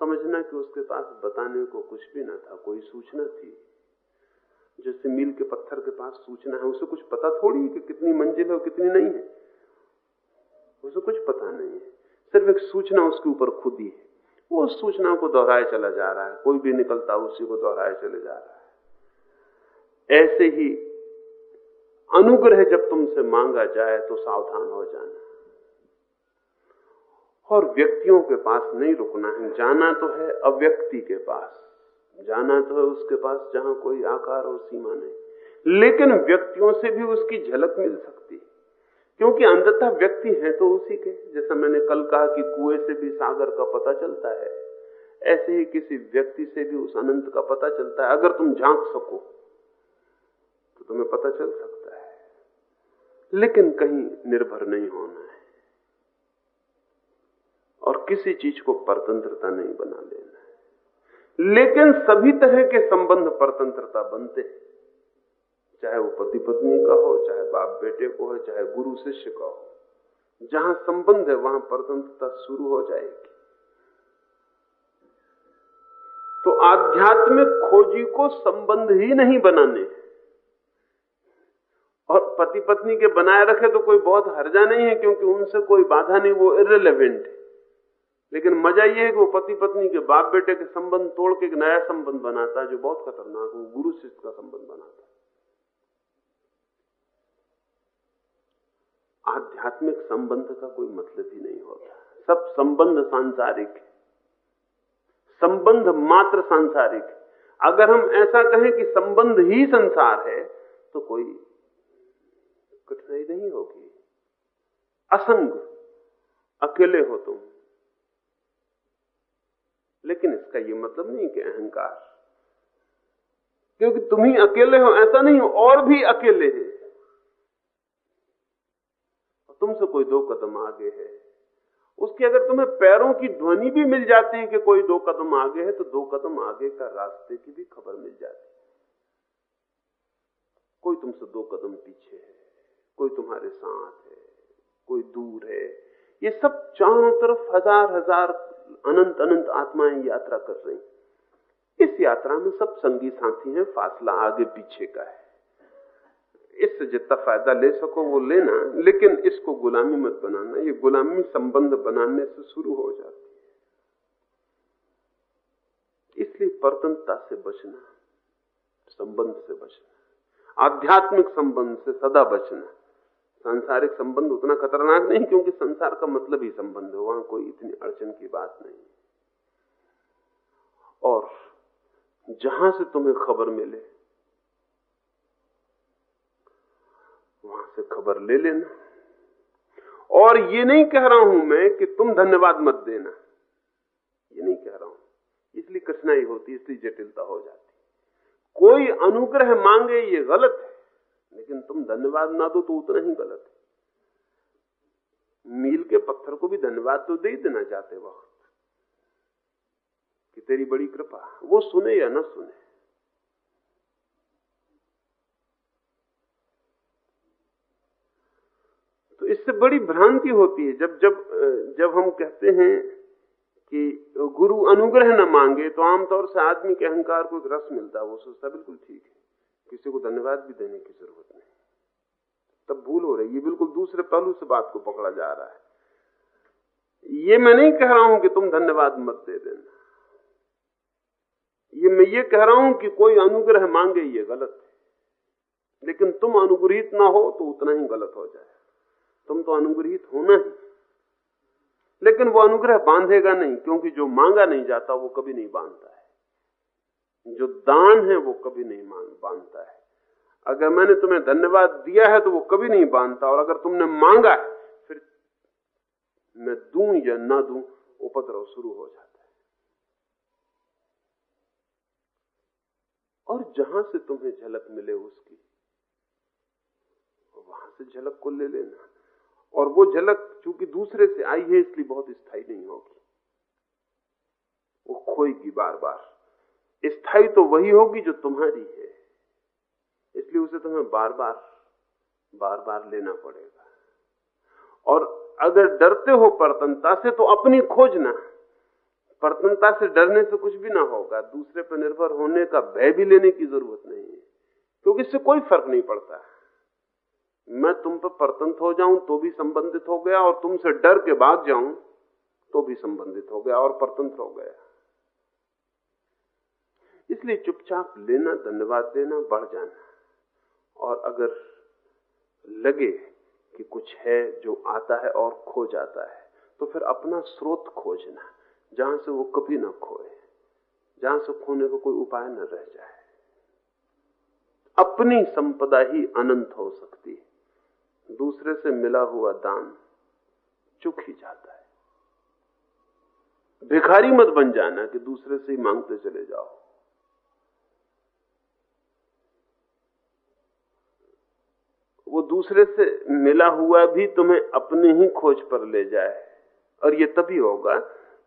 समझना कि उसके पास बताने को कुछ भी ना था, कोई सूचना थी। जैसे मील के पत्थर के पास सूचना है, उसे कुछ पता थोड़ी कि कितनी मंजिल है और कितनी नहीं है। उसे कुछ पता नहीं है। सिर्फ़ एक सूचना उसके ऊपर खुदी है। वो उस सूचना को दोहराए चला जा रहा है। कोई भी निकलता, उसी को दोहराए चले जा रहा है। ऐसे ही अनुग्रह जब तुमसे मांगा जाए तो सावधान हो जाना। और व्यक्तियों के पास नहीं रुकना है। जाना तो है अव्यक्ति के पास। जाना तो है उसके पास जहाँ कोई आकार और सीमा नहीं। लेकिन व्यक्तियों से भी उसकी झलक मिल सकती है। क्योंकि अंततः व्यक्ति है तो उसी के। जैसा मैंने कल कहा कि कुएँ से भी सागर का पता चलता है। ऐसे ही किसी व्यक्ति से भी उस अनंत का पता चलता है। अगर तुम झाँक सको तुम्हें पता चल सकता है। लेकिन कहीं निर्भर नहीं होना है। और किसी चीज़ को परतंत्रता नहीं बना लेना है। लेकिन सभी तरह के संबंध परतंत्रता बनते हैं। चाहे वो पति पत्नी का हो, चाहे बाप बेटे को हो, चाहे गुरु शिष्य का हो। जहाँ संबंध है, वहाँ परतंत्रता शुरू हो जाएगी। तो आध्यात्मिक खोजी को संबंध ही नहीं बनाने और पति पत्नी के बनाए रखे तो कोई बहुत हर्जा नहीं है, क्योंकि उनसे कोई बाधा नहीं, वो इरेलीवेंट है। लेकिन मज़ा यह है कि वो पति पत्नी के बाप बेटे के संबंध तोड़ के एक नया संबंध बनाता है, जो बहुत खतरनाक है गुरु शिष्य का संबंध बनाता है। आध्यात्मिक संबंध का कोई मतलब ही नहीं होता। सब संबंध सांसारिक है। संबंध मात्र सांसारिक है। अगर हम ऐसा कहें कि संबंध ही संसार है तो कोई कठिनाई नहीं होगी। असंग, अकेले हो तुम। लेकिन इसका यह मतलब नहीं कि अहंकार। क्योंकि तुम ही अकेले हो, ऐसा नहीं हो, और भी अकेले हैं। तुमसे कोई दो कदम आगे है। उसकी अगर तुम्हें पैरों की ध्वनि भी मिल जाती है कि कोई दो कदम आगे है तो दो कदम आगे का रास्ते की भी खबर मिल जाती है। कोई तुमसे दो कदम पीछे है। कोई तुम्हारे साथ है, कोई दूर है। ये सब चारों तरफ़ हज़ार हज़ार अनंत अनंत आत्माएँ यात्रा कर रही इस यात्रा में सब संगी साथी हैं, फासला आगे पीछे का है। इससे जितना फ़ायदा ले सको वो लेना, लेकिन इसको गुलामी मत बनाना। ये गुलामी संबंध बनाने से शुरू हो जाती है। इसलिए परतंत्रता से बचना, संबंध से बचना, आध्यात्मिक संबंध से सदा बचना। सांसारिक संबंध उतना खतरनाक नहीं, क्योंकि संसार का मतलब ही संबंध है, वहाँ कोई इतनी अड़चन की बात नहीं और जहाँ से तुम्हें खबर मिले, वहाँ से खबर ले लेना। और ये नहीं कह रहा हूँ मैं कि तुम धन्यवाद मत देना। ये नहीं कह रहा हूँ। इसलिए कठिनाई होती, इसलिए जटिलता हो जाती। कोई अनुग्रह मांगे, ये गलत लेकिन तुम धन्यवाद ना दो तो उतना ही गलत है। मील के पत्थर को भी धन्यवाद तो दे देना चाहते वक्त। कि तेरी बड़ी कृपा, वो सुने या ना सुने। तो इससे बड़ी भ्रांति होती है, जब जब जब हम कहते हैं कि गुरु अनुग्रह न मांगे तो आमतौर से आदमी के अहंकार को एक रस मिलता है, वो सोचता बिल्कुल ठीक है। किसी को धन्यवाद भी देने की ज़रूरत नहीं। तब भूल हो रही है। बिल्कुल दूसरे पहलू से बात को पकड़ा जा रहा है। ये मैं नहीं कह रहा हूँ कि तुम धन्यवाद मत दे देना। ये मैं ये कह रहा हूँ कि कोई अनुग्रह मांगे, ये गलत है। लेकिन तुम अनुग्रहित ना हो तो उतना ही गलत हो जाए। तुम तो अनुग्रहित होना ही। लेकिन वो अनुग्रह बांधेगा नहीं, क्योंकि जो मांगा नहीं जाता, वो कभी नहीं बांधता है। जो दान है वो कभी नहीं मान, बांधता है। अगर मैंने तुम्हें धन्यवाद दिया है तो वो कभी नहीं बांधता, और अगर तुमने मांगा है, फिर मैं दू या ना दूँ, उपद्रव शुरू हो जाता है। और जहाँ से तुम्हें झलक मिले उसकी, वहाँ से झलक को ले लेना। और वो झलक चूँकि दूसरे से आई है, इसलिए बहुत स्थायी नहीं होगी। वो खोएगी बार बार स्थायी तो वही होगी जो तुम्हारी है। इसलिए उसे तुम्हें बार बार बार बार लेना पड़ेगा। और अगर डरते हो परतनता से तो अपनी खोजना परतनता से डरने से कुछ भी ना होगा। दूसरे पर निर्भर होने का भय भी लेने की ज़रूरत नहीं है, क्योंकि इससे कोई फ़र्क नहीं पड़ता। मैं तुम पर परतंत हो जाऊँ तो भी संबंधित हो गया, और तुमसे डर के भाग जाऊँ तो भी संबंधित हो गया और परतंत्र हो गया। इसलिए चुपचाप लेना, धन्यवाद देना, बढ़ जाना। और अगर लगे कि कुछ है जो आता है और खो जाता है तो फिर अपना स्रोत खोजना, जहाँ से वो कभी ना खोए, जहाँ से खोने का को कोई उपाय न रह जाए। अपनी संपदा ही अनंत हो सकती है। दूसरे से मिला हुआ दान चुक ही जाता है। भिखारी मत बन जाना कि दूसरे से ही मांगते चले जाओ। वो दूसरे से मिला हुआ भी तुम्हें अपने ही खोज पर ले जाए। और ये तभी होगा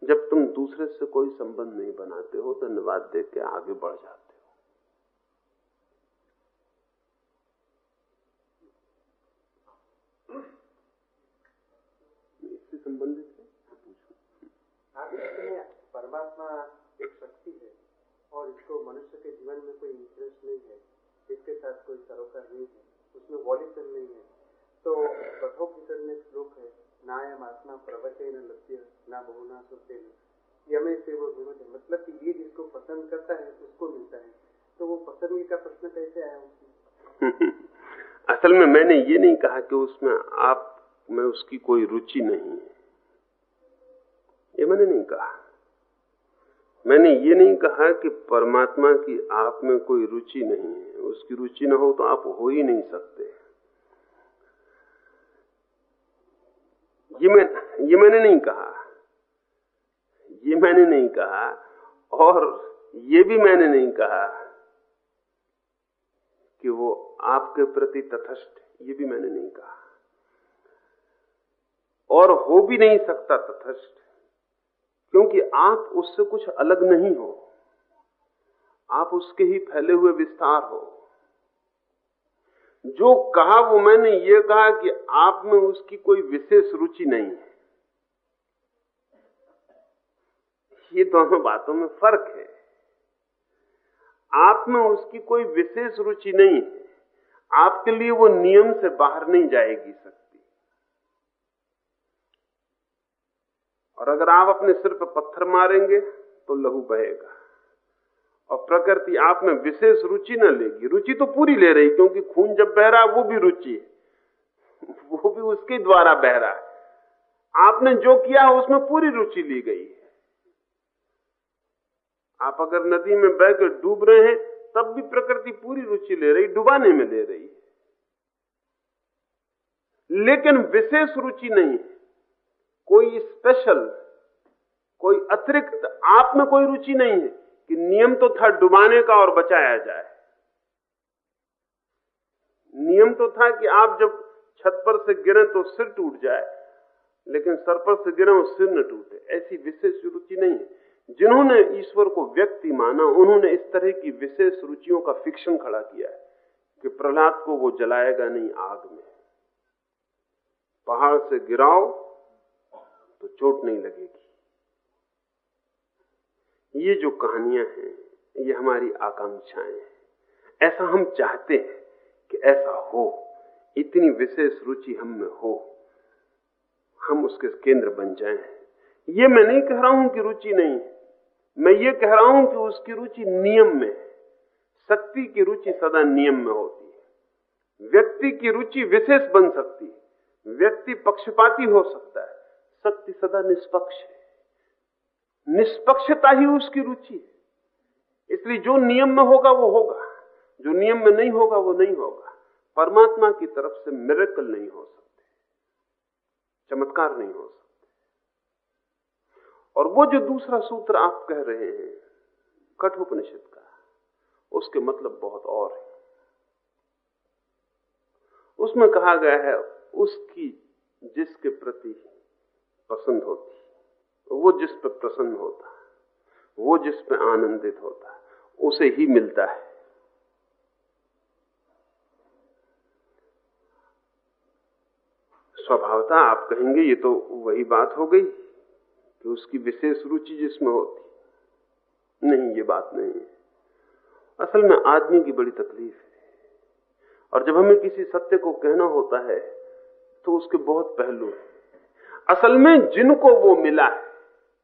जब तुम दूसरे से कोई संबंध नहीं बनाते हो, धन्यवाद दे के आगे बढ़ जाते हो। इससे संबंधित
परमात्मा एक शक्ति है, और इसको मनुष्य के जीवन में कोई इंटरेस्ट नहीं है। इसके साथ कोई सरोकार नहीं है। उसमें वॉल्यूशन नहीं है। तो कठोपनिषद में श्लोक है नायम आत्मा प्रवचन लक्ष्य ना बहुना सुते यमे से वो विमत है मतलब कि ये जिसको पसंद करता है, उसको मिलता है। तो वो पसंद का प्रश्न कैसे आया उसमें?
असल में मैंने ये नहीं कहा कि उसमें आप, में उसकी कोई रुचि नहीं है। ये मैंने नहीं कहा। मैंने ये नहीं कहा कि परमात्मा की आप में कोई रुचि नहीं है। उसकी रुचि न हो तो आप हो ही नहीं सकते। ये मैं, ये मैंने नहीं कहा। ये मैंने नहीं कहा, और ये भी मैंने नहीं कहा कि वो आपके प्रति तथस्थ, ये भी मैंने नहीं कहा। और हो भी नहीं सकता तथस्थ, क्योंकि आप उससे कुछ अलग नहीं हो। आप उसके ही फैले हुए विस्तार हो। जो कहा वो मैंने ये कहा कि आप में उसकी कोई विशेष रुचि नहीं है। ये दोनों बातों में फ़र्क है। आप में उसकी कोई विशेष रुचि नहीं है। आपके लिए वो नियम से बाहर नहीं जाएगी सकती। और अगर आप अपने सिर पर पत्थर मारेंगे तो लहू बहेगा। और प्रकृति आप में विशेष रुचि न लेगी। रुचि तो पूरी ले रही, क्योंकि खून जब बह रहा है, वो भी रुचि है। वो भी उसके द्वारा बह रहा है। आपने जो किया, उसमें पूरी रुचि ली गई है। आप अगर नदी में बह कर डूब रहे हैं, तब भी प्रकृति पूरी रुचि ले रही, डुबाने में ले रही है। लेकिन विशेष रुचि नहीं है। कोई स्पेशल कोई अतिरिक्त, आप में कोई रुचि नहीं है। कि नियम तो था डुबाने का और बचाया जाए। नियम तो था कि आप जब छत पर से गिरे तो सिर टूट जाए, लेकिन सर पर से गिरे और सिर न टूटे। ऐसी विशेष रुचि नहीं है। जिन्होंने ईश्वर को व्यक्ति माना, उन्होंने इस तरह की विशेष रुचियों का फिक्शन खड़ा किया है कि प्रहलाद को वो जलाएगा नहीं आग में। पहाड़ से गिराओ तो चोट नहीं लगेगी। ये जो कहानियाँ हैं, ये हमारी आकांक्षाएँ हैं। ऐसा हम चाहते हैं कि ऐसा हो। इतनी विशेष रुचि हम में हो। हम उसके केंद्र बन जाएँ। ये मैं नहीं कह रहा हूँ कि रुचि नहीं मैं ये कह रहा हूँ कि उसकी रुचि नियम में शक्ति की रुचि सदा नियम में होती है। व्यक्ति की रुचि विशेष बन सकती है। व्यक्ति पक्षपाती हो सकता है। शक्ति सदा निष्पक्ष है। निष्पक्षता ही उसकी रुचि है। इसलिए जो नियम में होगा, वो होगा। जो नियम में नहीं होगा, वो नहीं होगा। परमात्मा की तरफ़ से मिरेकल नहीं हो सकते। चमत्कार नहीं हो सकते। और वो जो दूसरा सूत्र आप कह रहे हैं, कठोपनिषद का, उसके मतलब बहुत और है। उसमें कहा गया है, उसकी जिसके प्रति पसंद होती वो जिस पर प्रसन्न होता है, वो जिस पे आनंदित होता है, उसे ही मिलता है। स्वभावता आप कहेंगे, ये तो वही बात हो गई कि उसकी विशेष रुचि जिसमें होती नहीं, ये बात नहीं है। असल में आदमी की बड़ी तकलीफ़ है। और जब हमें किसी सत्य को कहना होता है तो उसके बहुत पहलू है। असल में जिनको वो मिला है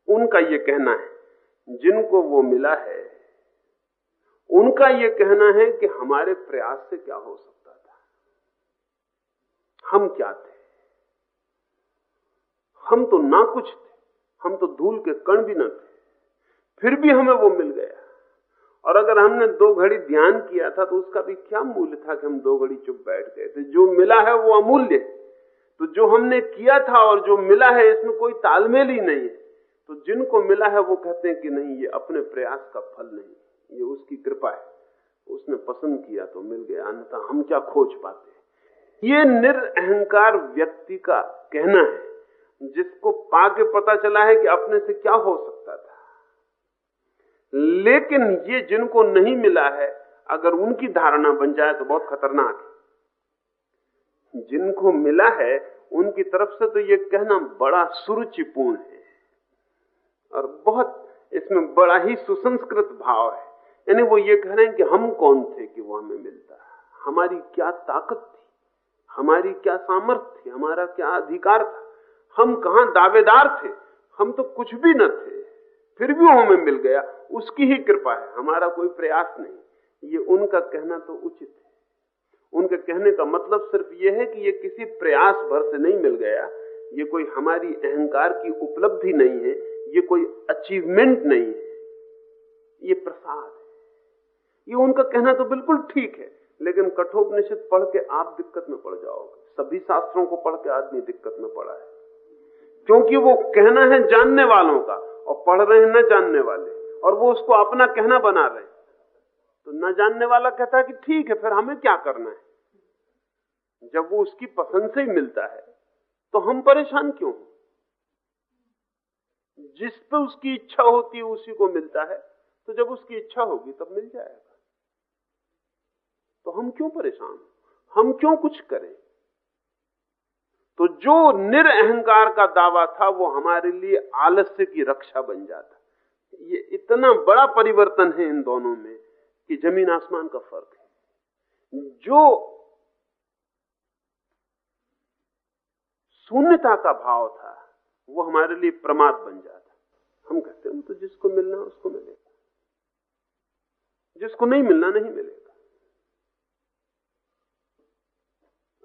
उनका ये कहना है, जिनको वो मिला है, उनका ये कहना है कि हमारे प्रयास से क्या हो सकता था? हम क्या थे? हम तो ना कुछ थे, हम तो धूल के कण भी न थे, फिर भी हमें वो मिल गया। और अगर हमने दो घड़ी ध्यान किया था तो उसका भी क्या मूल्य था कि हम दो घड़ी चुप बैठ गए थे? जो मिला है, वो अमूल्य तो जो हमने किया था और जो मिला है, इसमें कोई तालमेल ही नहीं है। तो जिनको मिला है वो कहते हैं कि नहीं, ये अपने प्रयास का फल नहीं, ये उसकी कृपा है। उसने पसंद किया तो मिल गया, अन्यथा हम क्या खोज पाते ये निरअहकार व्यक्ति का कहना है, जिसको पाके पता चला है कि अपने से क्या हो सकता था। लेकिन ये जिनको नहीं मिला है, अगर उनकी धारणा बन जाए तो बहुत खतरनाक है। जिनको मिला है, उनकी तरफ़ से तो ये कहना बड़ा सुरुचिपूर्ण है। और बहुत इसमें बड़ा ही सुसंस्कृत भाव है। यानी वो ये कह रहे हैं कि हम कौन थे कि वो हमें मिलता है? हमारी क्या ताकत थी? हमारी क्या सामर्थ्य थी? हमारा क्या अधिकार था? हम कहा दावेदार थे? हम तो कुछ भी न थे। फिर भी वो हमें मिल गया। उसकी ही कृपा है। हमारा कोई प्रयास नहीं। ये उनका कहना तो उचित है। उनके कहने का मतलब सिर्फ़ ये है कि ये किसी प्रयास भर से नहीं मिल गया। ये कोई हमारी अहंकार की उपलब्धि नहीं है। ये कोई अचीवमेंट नहीं है। ये प्रसाद है। ये उनका कहना तो बिल्कुल ठीक है, लेकिन कठोपनिषद पढ़ के आप दिक्कत में पड़ जाओगे। सभी शास्त्रों को पढ़ के आदमी दिक्कत में पड़ा है। क्योंकि वो कहना है जानने वालों का, और पढ़ रहे हैं न जानने वाले, और वो उसको अपना कहना बना रहे हैं। तो न जानने वाला कहता है कि ठीक है, फिर हमें क्या करना है? जब वो उसकी पसंद से ही मिलता है तो हम परेशान क्यों जिस पे उसकी इच्छा होती है, उसी को मिलता है। तो जब उसकी इच्छा होगी, तब मिल जाएगा। तो हम क्यों परेशान हम क्यों कुछ करें? तो जो निरअहकार का दावा था, वो हमारे लिए आलस्य की रक्षा बन जाता। ये इतना बड़ा परिवर्तन है इन दोनों में कि ज़मीन आसमान का फ़र्क है। जो शून्यता का भाव था वो हमारे लिए प्रमाद बन जाता। हम कहते हैं तो जिसको मिलना उसको मिलेगा। जिसको नहीं मिलना, नहीं मिलेगा।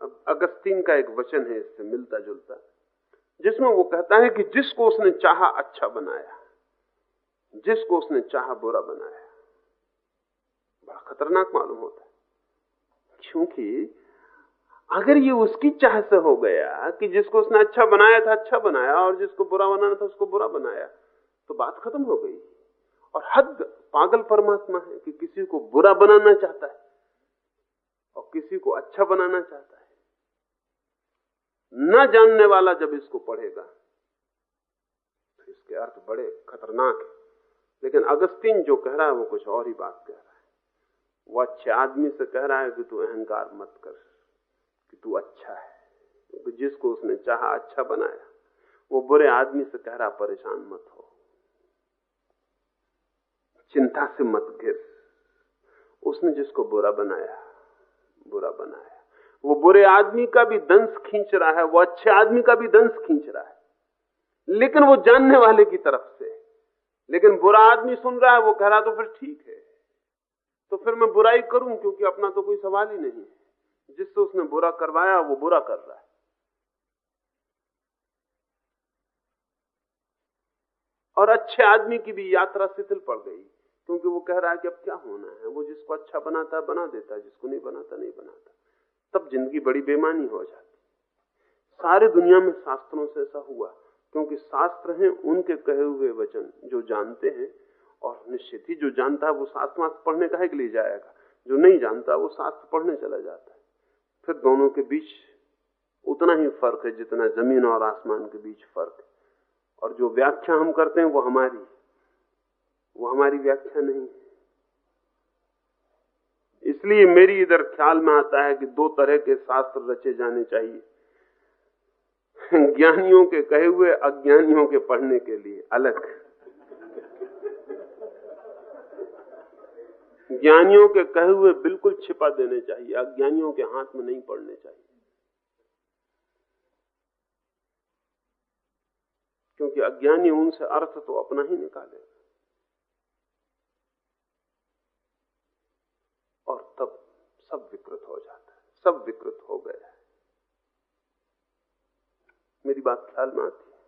अब अगस्तीन का एक वचन है इससे मिलता जुलता जिसमें वो कहता है कि जिसको उसने चाहा अच्छा बनाया, जिसको उसने चाहा बुरा बनाया, बड़ा खतरनाक मालूम होता है। क्योंकि अगर ये उसकी चाह से हो गया कि जिसको उसने अच्छा बनाया था अच्छा बनाया, और जिसको बुरा बनाना था, उसको बुरा बनाया तो बात खत्म हो गई। और हद पागल परमात्मा है कि किसी को बुरा बनाना चाहता है और किसी को अच्छा बनाना चाहता है। न जानने वाला जब इसको पढ़ेगा तो इसके अर्थ बड़े खतरनाक है। लेकिन अगस्तीन जो कह रहा है, वो कुछ और ही बात कह रहा है। वो अच्छे आदमी से कह रहा है कि तू अहंकार मत कर। तू अच्छा है। तो जिसको उसने चाहा अच्छा बनाया। वो बुरे आदमी से कह रहा परेशान मत हो। चिंता से मत घिर। उसने जिसको बुरा बनाया बुरा बनाया। वो बुरे आदमी का भी दंश खींच रहा है, वो अच्छे आदमी का भी दंश खींच रहा है। लेकिन वो जानने वाले की तरफ़ से। लेकिन बुरा आदमी सुन रहा है, वो कह रहा तो फिर ठीक है। तो फिर मैं बुराई करूँ, क्योंकि अपना तो कोई सवाल ही नहीं जिससे उसने बुरा करवाया, वो बुरा कर रहा है। और अच्छे आदमी की भी यात्रा शिथिल पड़ गई, क्योंकि वो कह रहा है कि अब क्या होना है? वो जिसको अच्छा बनाता है, बना देता है, जिसको नहीं बनाता नहीं बनाता। तब ज़िंदगी बड़ी बेमानी हो जाती। सारे दुनिया में शास्त्रों से ऐसा हुआ, क्योंकि शास्त्र हैं, उनके कहे हुए वचन जो जानते हैं, और निश्चित ही जो जानता है, वो शास्त्र पढ़ने का के लिए जाएगा? जो नहीं जानता, वो शास्त्र पढ़ने चला जाता है। फिर दोनों के बीच उतना ही फ़र्क है जितना ज़मीन और आसमान के बीच फ़र्क है। और जो व्याख्या हम करते हैं वो हमारी वो हमारी व्याख्या नहीं है। इसलिए मेरी इधर ख्याल में आता है कि दो तरह के शास्त्र रचे जाने चाहिए। ज्ञानियों के कहे हुए, अज्ञानियों के पढ़ने के लिए। अलग। ज्ञानियों के कहे हुए बिल्कुल छिपा देने चाहिए, अज्ञानियों के हाथ में नहीं पड़ने चाहिए। क्योंकि अज्ञानी उनसे अर्थ तो अपना ही निकालेगा और तब सब विकृत हो जाता है, सब विकृत हो गया है। मेरी बात ख्याल में आती है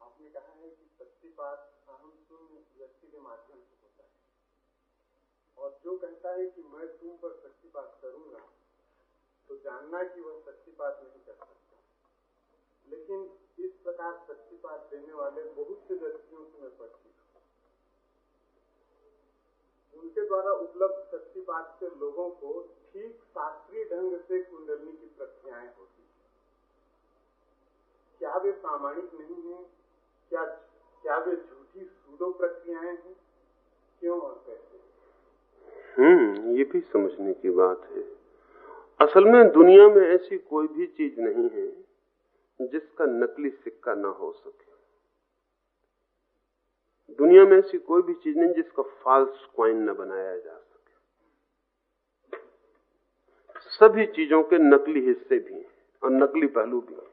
आपने कहा है कि सत्यपात अहम शून्य व्यक्ति के माध्यम से होता है और जो कहता है कि मैं तुम पर सत्यपात करूँगा तो जानना कि वह सत्यपात नहीं कर सकता। लेकिन इस प्रकार सत्यपात देने वाले बहुत से व्यक्तियों से मैं परिचित उनके द्वारा उपलब्ध सत्यपात से लोगों को ठीक शास्त्रीय ढंग से कुंडलनी की प्रक्रियाएँ होती क्या वे प्रामाणिक नहीं है? क्या क्या वे झूठी सूडो प्रक्रियाएँ हैं? क्यों और कैसे?
हम्म ये भी समझने की बात है। असल में दुनिया में ऐसी कोई भी चीज़ नहीं है जिसका नकली सिक्का ना हो सके। दुनिया में ऐसी कोई भी चीज़ नहीं जिसका फॉल्स क्वाइन न बनाया जा सके। सभी चीज़ों के नकली हिस्से भी हैं और नकली पहलू भी हैं।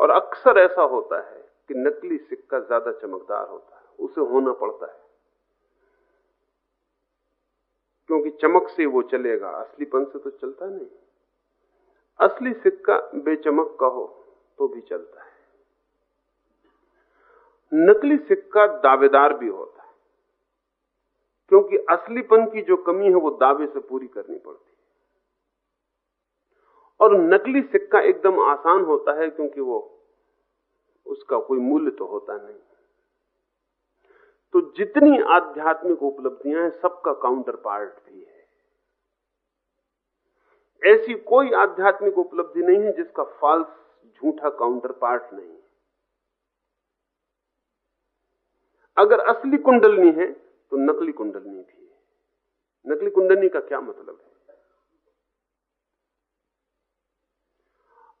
और अक्सर ऐसा होता है कि नकली सिक्का ज़्यादा चमकदार होता है, उसे होना पड़ता है। क्योंकि चमक से वो चलेगा, असलीपन से तो चलता नहीं। असली सिक्का बेचमक का हो तो भी चलता है। नकली सिक्का दावेदार भी होता है, क्योंकि असलीपन की जो कमी है, वो दावे से पूरी करनी पड़ती है। और नकली सिक्का एकदम आसान होता है, क्योंकि वो, उसका कोई मूल्य तो होता नहीं। तो जितनी आध्यात्मिक उपलब्धियाँ हैं, सबका काउंटर पार्ट भी है। ऐसी कोई आध्यात्मिक उपलब्धि नहीं है जिसका फॉल्स झूठा काउंटर पार्ट नहीं है। अगर असली कुंडलनी है तो नकली कुंडलनी भी है। नकली कुंडलनी का क्या मतलब है?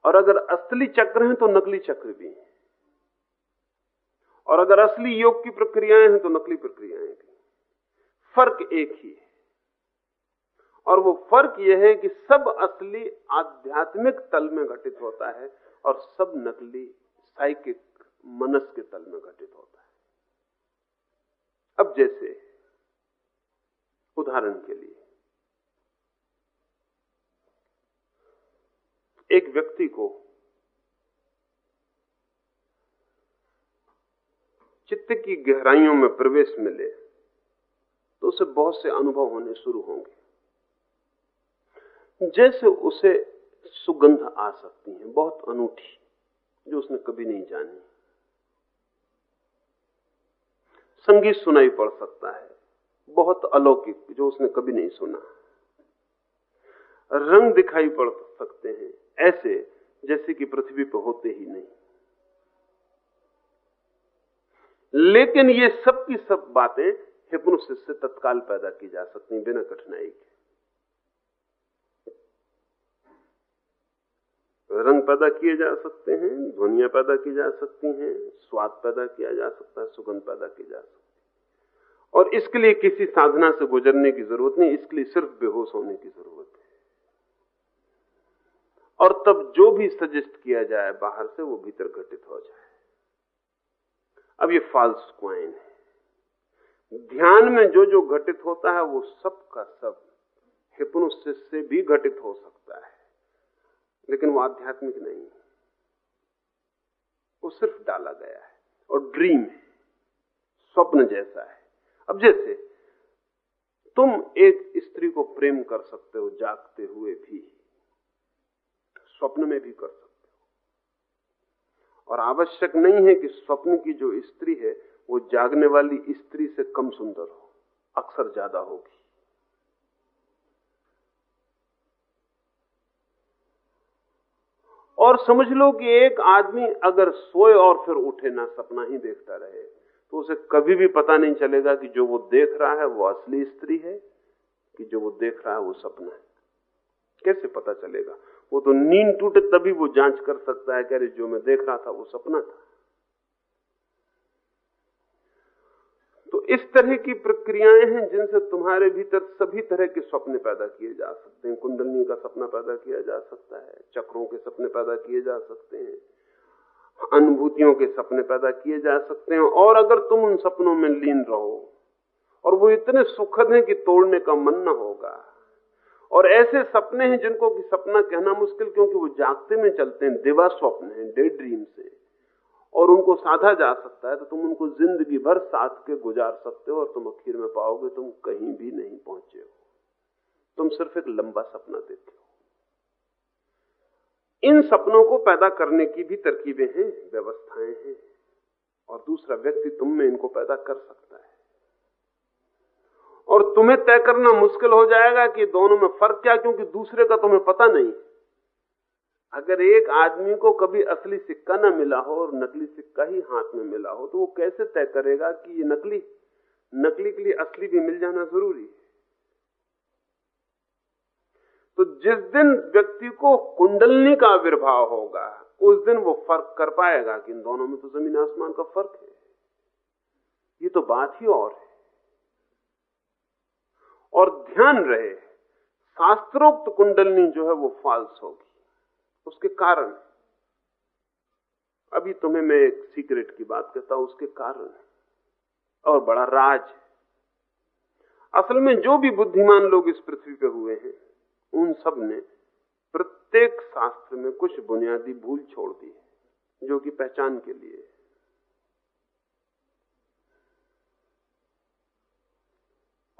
और अगर असली चक्र है तो नकली चक्र भी हैं। और अगर असली योग की प्रक्रियाएँ हैं तो नकली प्रक्रियाएँ भी फ़र्क एक ही है। और वो फ़र्क यह है कि सब असली आध्यात्मिक तल में घटित होता है और सब नकली साइकिक मनस के तल में घटित होता है। अब जैसे उदाहरण के लिए, एक व्यक्ति को चित्त की गहराइयों में प्रवेश मिले तो उसे बहुत से अनुभव होने शुरू होंगे। जैसे उसे सुगंध आ सकती है, बहुत अनूठी, जो उसने कभी नहीं जानी। संगीत सुनाई पड़ सकता है, बहुत अलौकिक, जो उसने कभी नहीं सुना। रंग दिखाई पड़ सकते हैं, ऐसे जैसे कि पृथ्वी पर होते ही नहीं। लेकिन ये सब की सब बातें हिप्नोसिस से तत्काल पैदा की जा सकती बिना कठिनाई के। रंग पैदा किए जा सकते हैं, ध्वनिया पैदा की जा सकती हैं, स्वाद पैदा किया जा सकता है, सुगंध पैदा की जा सकती है। और इसके लिए किसी साधना से गुजरने की ज़रूरत नहीं, इसके लिए सिर्फ़ बेहोश होने की ज़रूरत है। और तब जो भी सजेस्ट किया जाए बाहर से, वो भीतर घटित हो जाए। अब ये फॉल्स क्वाइन है। ध्यान में जो जो घटित होता है, वो सब का सब हिप्नोसिस से भी घटित हो सकता है। लेकिन वो आध्यात्मिक नहीं है। वो सिर्फ़ डाला गया है और ड्रीम है। स्वप्न जैसा है। अब जैसे तुम एक स्त्री को प्रेम कर सकते हो जागते हुए भी, स्वप्न में भी कर और आवश्यक नहीं है कि स्वप्न की जो स्त्री है, वो जागने वाली स्त्री से कम सुंदर हो, अक्सर ज़्यादा होगी। और समझ लो कि एक आदमी अगर सोए और फिर उठे ना, सपना ही देखता रहे तो उसे कभी भी पता नहीं चलेगा कि जो वो देख रहा है वो असली स्त्री है, कि जो वो देख रहा है वो सपना है। कैसे पता चलेगा? वो तो नींद टूटे तभी वो जाँच कर सकता है कि अरे जो मैं देख रहा था, वो सपना था। तो इस तरह की प्रक्रियाएँ हैं जिनसे तुम्हारे भीतर सभी तरह के सपने पैदा किए जा सकते हैं। कुंडलनी का सपना पैदा किया जा सकता है, चक्रों के सपने पैदा किए जा सकते हैं, अनुभूतियों के सपने पैदा किए जा सकते हैं। और अगर तुम उन सपनों में लीन रहो, और वो इतने सुखद हैं कि तोड़ने का मन न होगा और ऐसे सपने हैं जिनको कि सपना कहना मुश्किल, क्योंकि वो जागते में चलते हैं, दिवा स्वप्न है, डे ड्रीम से। और उनको साधा जा सकता है तो तुम उनको ज़िंदगी भर साथ के गुजार सकते हो और तुम अखीर में पाओगे तुम कहीं भी नहीं पहुँचे हो। तुम सिर्फ़ एक लंबा सपना देते हो। इन सपनों को पैदा करने की भी तरकीबें हैं, व्यवस्थाएँ हैं, और दूसरा व्यक्ति तुम में इनको पैदा कर सकता है। और तुम्हें तय करना मुश्किल हो जाएगा कि दोनों में फ़र्क क्या, क्योंकि दूसरे का तुम्हें पता नहीं। अगर एक आदमी को कभी असली सिक्का ना मिला हो और नकली सिक्का ही हाथ में मिला हो तो वो कैसे तय करेगा कि ये नकली? नकली के लिए असली भी मिल जाना ज़रूरी है। तो जिस दिन व्यक्ति को कुंडलनी का आविर्भाव होगा, उस दिन वो फ़र्क कर पाएगा कि इन दोनों में तो ज़मीन आसमान का फ़र्क है। ये तो बात ही और है। और ध्यान रहे, शास्त्रोक्त कुंडलनी जो है वो फॉल्स होगी। उसके कारण अभी तुम्हें मैं एक सीक्रेट की बात करता हूँ, उसके कारण और बड़ा राज असल में जो भी बुद्धिमान लोग इस पृथ्वी पे हुए हैं, उन सबने प्रत्येक शास्त्र में कुछ बुनियादी भूल छोड़ दी है, जो कि पहचान के लिए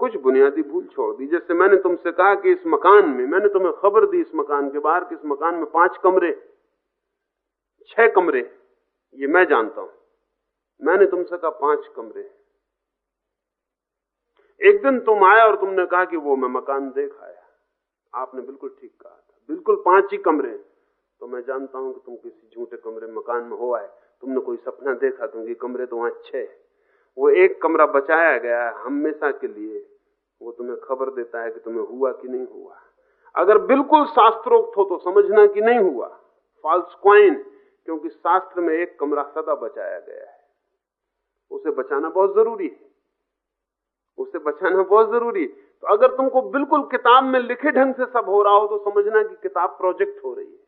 कुछ बुनियादी भूल छोड़ दी। जैसे मैंने तुमसे कहा कि इस मकान में, मैंने तुम्हें खबर दी इस मकान के बाहर कि इस मकान में पाँच कमरे, छह कमरे, ये मैं जानता हूँ। मैंने तुमसे कहा पाँच कमरे एक दिन तुम आया और तुमने कहा कि वो मैं मकान देख आया। आपने बिल्कुल ठीक कहा था। बिल्कुल पाँच ही कमरे तो मैं जानता हूँ कि तुम किसी झूठे कमरे मकान में हो आए। तुमने कोई सपना देखा क्योंकि कमरे तो वहाँ छह वो एक कमरा बचाया गया है हमेशा के लिए। वो तुम्हें खबर देता है कि तुम्हें हुआ कि नहीं हुआ। अगर बिल्कुल शास्त्रोक्त हो तो समझना कि नहीं हुआ। फॉल्स क्वाइन क्योंकि शास्त्र में एक कमरा सदा बचाया गया है। उसे बचाना बहुत ज़रूरी है। उसे बचाना बहुत ज़रूरी है। तो अगर तुमको बिल्कुल किताब में लिखे ढंग से सब हो रहा हो तो समझना कि किताब प्रोजेक्ट हो रही है।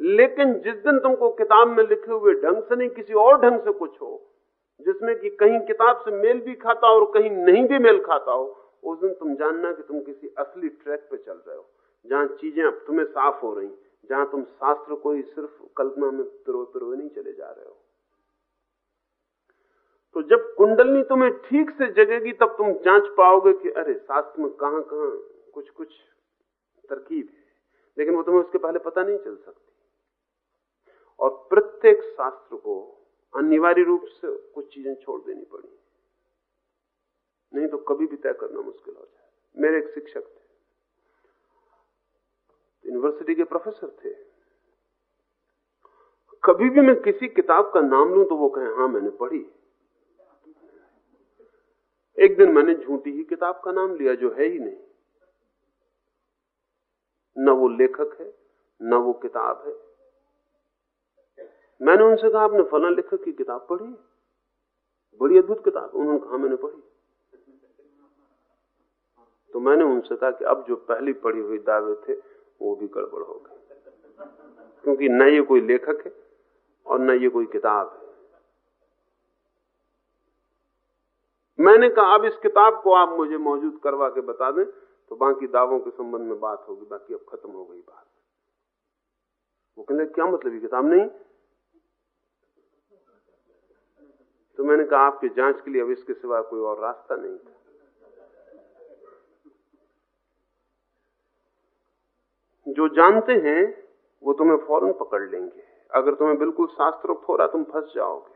लेकिन जिस दिन तुमको किताब में लिखे हुए ढंग से नहीं, किसी और ढंग से कुछ हो जिसमें कि कहीं किताब से मेल भी खाता हो और कहीं नहीं भी मेल खाता हो, उस दिन तुम जानना कि तुम किसी असली ट्रैक पे चल रहे हो, जहाँ चीज़ें अब तुम्हें साफ़ हो रही, जहाँ तुम शास्त्र को ही सिर्फ़ कल्पना में पिरो पिरो नहीं चले जा रहे हो। तो जब कुंडलनी तुम्हें ठीक से जगेगी, तब तुम जाँच पाओगे कि अरे, शास्त्र में कहाँ कहाँ कुछ कुछ तरकीब है, लेकिन वो तुम्हें उसके पहले पता नहीं चल सकती। और प्रत्येक शास्त्र को अनिवार्य रूप से कुछ चीज़ें छोड़ देनी पड़ी। नहीं तो कभी भी तय करना मुश्किल हो जाए। मेरे एक शिक्षक थे। यूनिवर्सिटी के प्रोफेसर थे। कभी भी मैं किसी किताब का नाम लूँ तो वो कहें, हाँ, मैंने पढ़ी। एक दिन मैंने झूठी ही किताब का नाम लिया जो है ही नहीं। न वो लेखक है, न वो किताब है। मैंने उनसे कहा, आपने फला लेखक की किताब पढ़ी बड़ी अद्भुत किताब, उन्होंने कहा, मैंने पढ़ी। तो मैंने उनसे कहा कि अब जो पहली पढ़ी हुई दावे थे, वो भी गड़बड़ हो गए। क्योंकि न ये कोई लेखक है और न ये कोई किताब है। मैंने कहा, अब इस किताब को आप मुझे मौजूद करवा के बता दें तो बाकी दावों के संबंध में बात होगी, बाकी अब खत्म हो गई बात। वो कहने क्या मतलब ये किताब नहीं? तो मैंने कहा, आपकी जाँच के लिए अब इसके सिवा कोई और रास्ता नहीं था। जो जानते हैं, वो तुम्हें फ़ौरन पकड़ लेंगे। अगर तुम्हें बिल्कुल शास्त्रोक्त हो रहा तुम फंस जाओगे।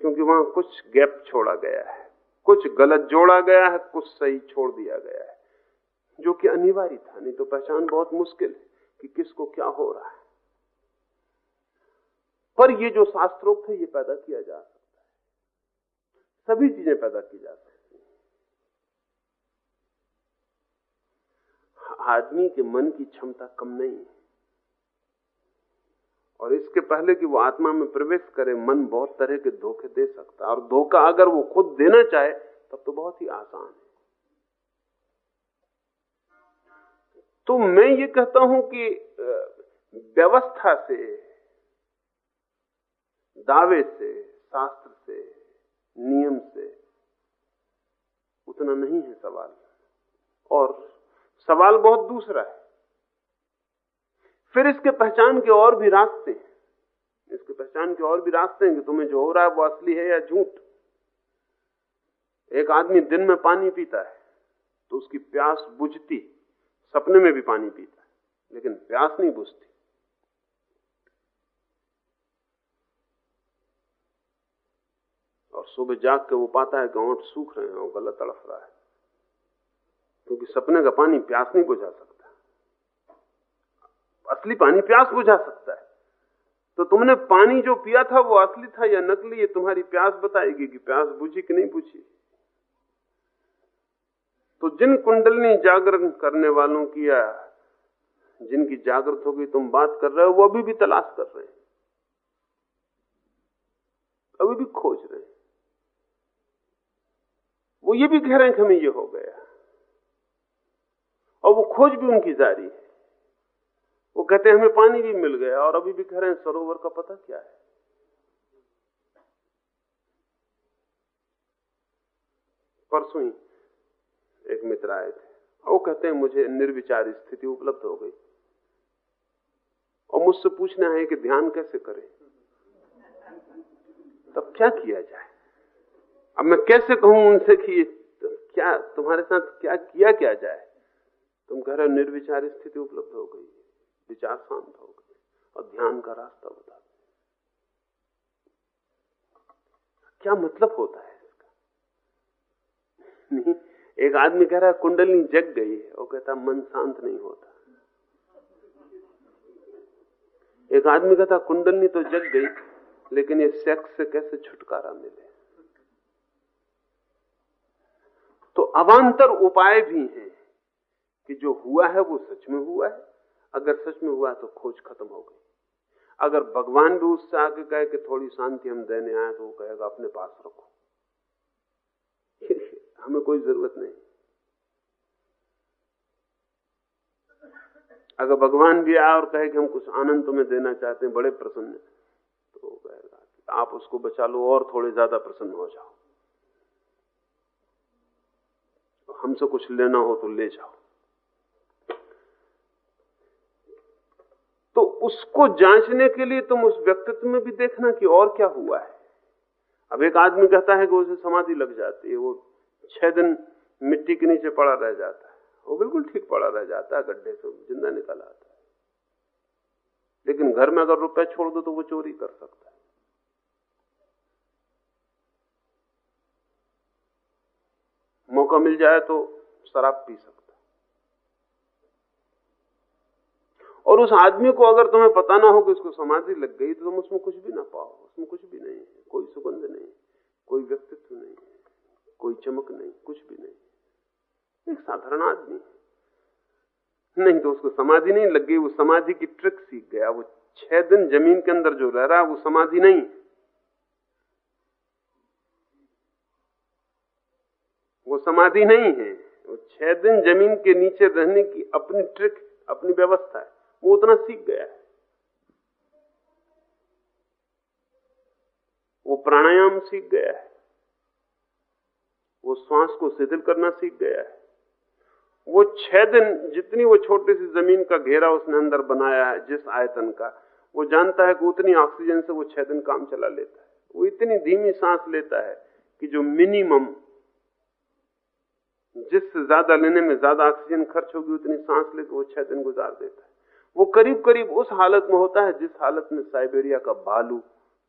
क्योंकि वहाँ कुछ गैप छोड़ा गया है। कुछ गलत जोड़ा गया है, कुछ सही छोड़ दिया गया है। जो कि अनिवार्य था, नहीं तो पहचान बहुत मुश्किल है कि किसको क्या हो रहा है। पर ये जो शास्त्रोक्त है, ये पैदा किया जा सकता है। सभी चीज़ें पैदा की जा सकती हैं। आदमी के मन की क्षमता कम नहीं है। और इसके पहले कि वो आत्मा में प्रवेश करे, मन बहुत तरह के धोखे दे सकता है। और धोखा अगर वो खुद देना चाहे, तब तो बहुत ही आसान है। तो मैं ये कहता हूँ कि व्यवस्था से दावे से, शास्त्र से, नियम से उतना नहीं है सवाल। और सवाल बहुत दूसरा है। फिर इसके पहचान के और भी रास्ते हैं। इसके पहचान के और भी रास्ते हैं कि तुम्हें जो हो रहा है वो असली है या झूठ। एक आदमी दिन में पानी पीता है तो उसकी प्यास बुझती, सपने में भी पानी पीता है, लेकिन प्यास नहीं बुझती और सुबह जाग के वो पाता है कि ओंठ सूख रहे हैं और गला तड़फ रहा है। क्योंकि सपने का पानी प्यास नहीं बुझा सकता। असली पानी प्यास बुझा सकता है। तो तुमने पानी जो पिया था वो असली था या नकली, ये तुम्हारी प्यास बताएगी कि प्यास बुझी कि नहीं बुझी। तो जिन कुंडलनी जागरण करने वालों की या जिनकी जागृत होगी तुम बात कर रहे हो, वो अभी भी तलाश कर रहे हैं। अभी भी खोज रहे हैं। वो ये भी कह रहे हैं कि हमें ये हो गया। और वो खोज भी उनकी जारी है। वो कहते हैं, हमें पानी भी मिल गया और अभी भी कह रहे हैं, सरोवर का पता क्या है? परसों ही एक मित्र आए थे। वो कहते हैं, मुझे निर्विचार स्थिति उपलब्ध हो गई। और मुझसे पूछना है कि ध्यान कैसे करें? तब क्या किया जाए? अब मैं कैसे कहूँ उनसे कि क्या, तुम्हारे साथ क्या किया क्या जाए? तुम कह रहे हो निर्विचार स्थिति उपलब्ध हो गई विचार शांत हो गए और ध्यान का रास्ता बता क्या मतलब होता है इसका? नहीं, एक आदमी कह रहा है कुंडली जग गई है और कहता मन शांत नहीं होता। एक आदमी कहता कुंडली तो जग गई, लेकिन ये सेक्स से कैसे छुटकारा मिले? तो अवान्तर उपाय भी हैं कि जो हुआ है वो सच में हुआ है। अगर सच में हुआ तो खोज खत्म हो गई। अगर भगवान भी उससे आके कहे कि थोड़ी शांति हम देने आए तो वो कहेगा, अपने पास रखो। हमें कोई ज़रूरत नहीं। अगर भगवान भी आए और कहे कि हम कुछ आनंद तुम्हें देना चाहते हैं, बड़े प्रसन्न तो वो कहेगा आप उसको बचा लो और थोड़े ज़्यादा प्रसन्न हो जाओ तो हमसे कुछ लेना हो तो ले जाओ। तो उसको जांचने के लिए तुम उस व्यक्तित्व में भी देखना कि और क्या हुआ है। अब एक आदमी कहता है कि उसे समाधि लग जाती है, वो छह दिन मिट्टी के नीचे पड़ा रह जाता है। वो बिल्कुल ठीक पड़ा रह जाता है, गड्ढे से ज़िंदा निकल आता है। लेकिन घर में अगर रुपए छोड़ दो तो वो चोरी कर सकता है। मौका मिल जाए तो शराब पी सकता और उस आदमी को अगर तुम्हें पता ना हो कि उसको समाधि लग गई तो तुम उसमें कुछ भी ना पाओ। उसमें कुछ भी नहीं है। कोई सुगंध नहीं कोई व्यक्तित्व नहीं कोई चमक नहीं, कुछ भी नहीं एक साधारण आदमी नहीं तो उसको समाधि नहीं लग गई, वो समाधि की ट्रिक सीख गया। वो छह दिन ज़मीन के अंदर जो रह रहा है, वो समाधि नहीं वो समाधि नहीं है। वो छह दिन ज़मीन के नीचे रहने की अपनी ट्रिक अपनी व्यवस्था है। वो उतना सीख गया है। वो प्राणायाम सीख गया है। वो श्वास को शिथिल करना सीख गया है। वो छह दिन जितनी वो छोटी सी ज़मीन का घेरा उसने अंदर बनाया है, जिस आयतन का, वो जानता है कि उतनी ऑक्सीजन से वो छह दिन काम चला लेता है। वो इतनी धीमी सांस लेता है कि जो मिनिमम जिससे ज़्यादा लेने में ज़्यादा ऑक्सीजन खर्च होगी, उतनी सांस लेकर वो छह दिन गुजार देता है। वो करीब करीब उस हालत में होता है जिस हालत में साइबेरिया का बालू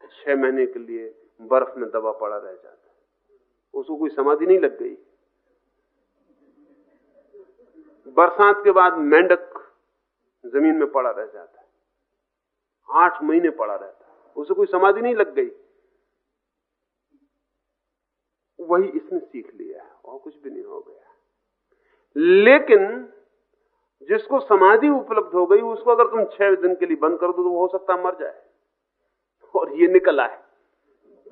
छह महीने के लिए बर्फ़ में दबा पड़ा रह जाता है। उसको कोई समाधि नहीं लग गई। बरसात के बाद मेंढक ज़मीन में पड़ा रह जाता है। आठ महीने पड़ा रहता है। उसे कोई समाधि नहीं लग गई। वही इसने सीख लिया है। और कुछ भी नहीं हो गया। लेकिन जिसको समाधि उपलब्ध हो गई, उसको अगर तुम छह दिन के लिए बंद कर दो तो हो सकता मर जाए। और ये निकल आए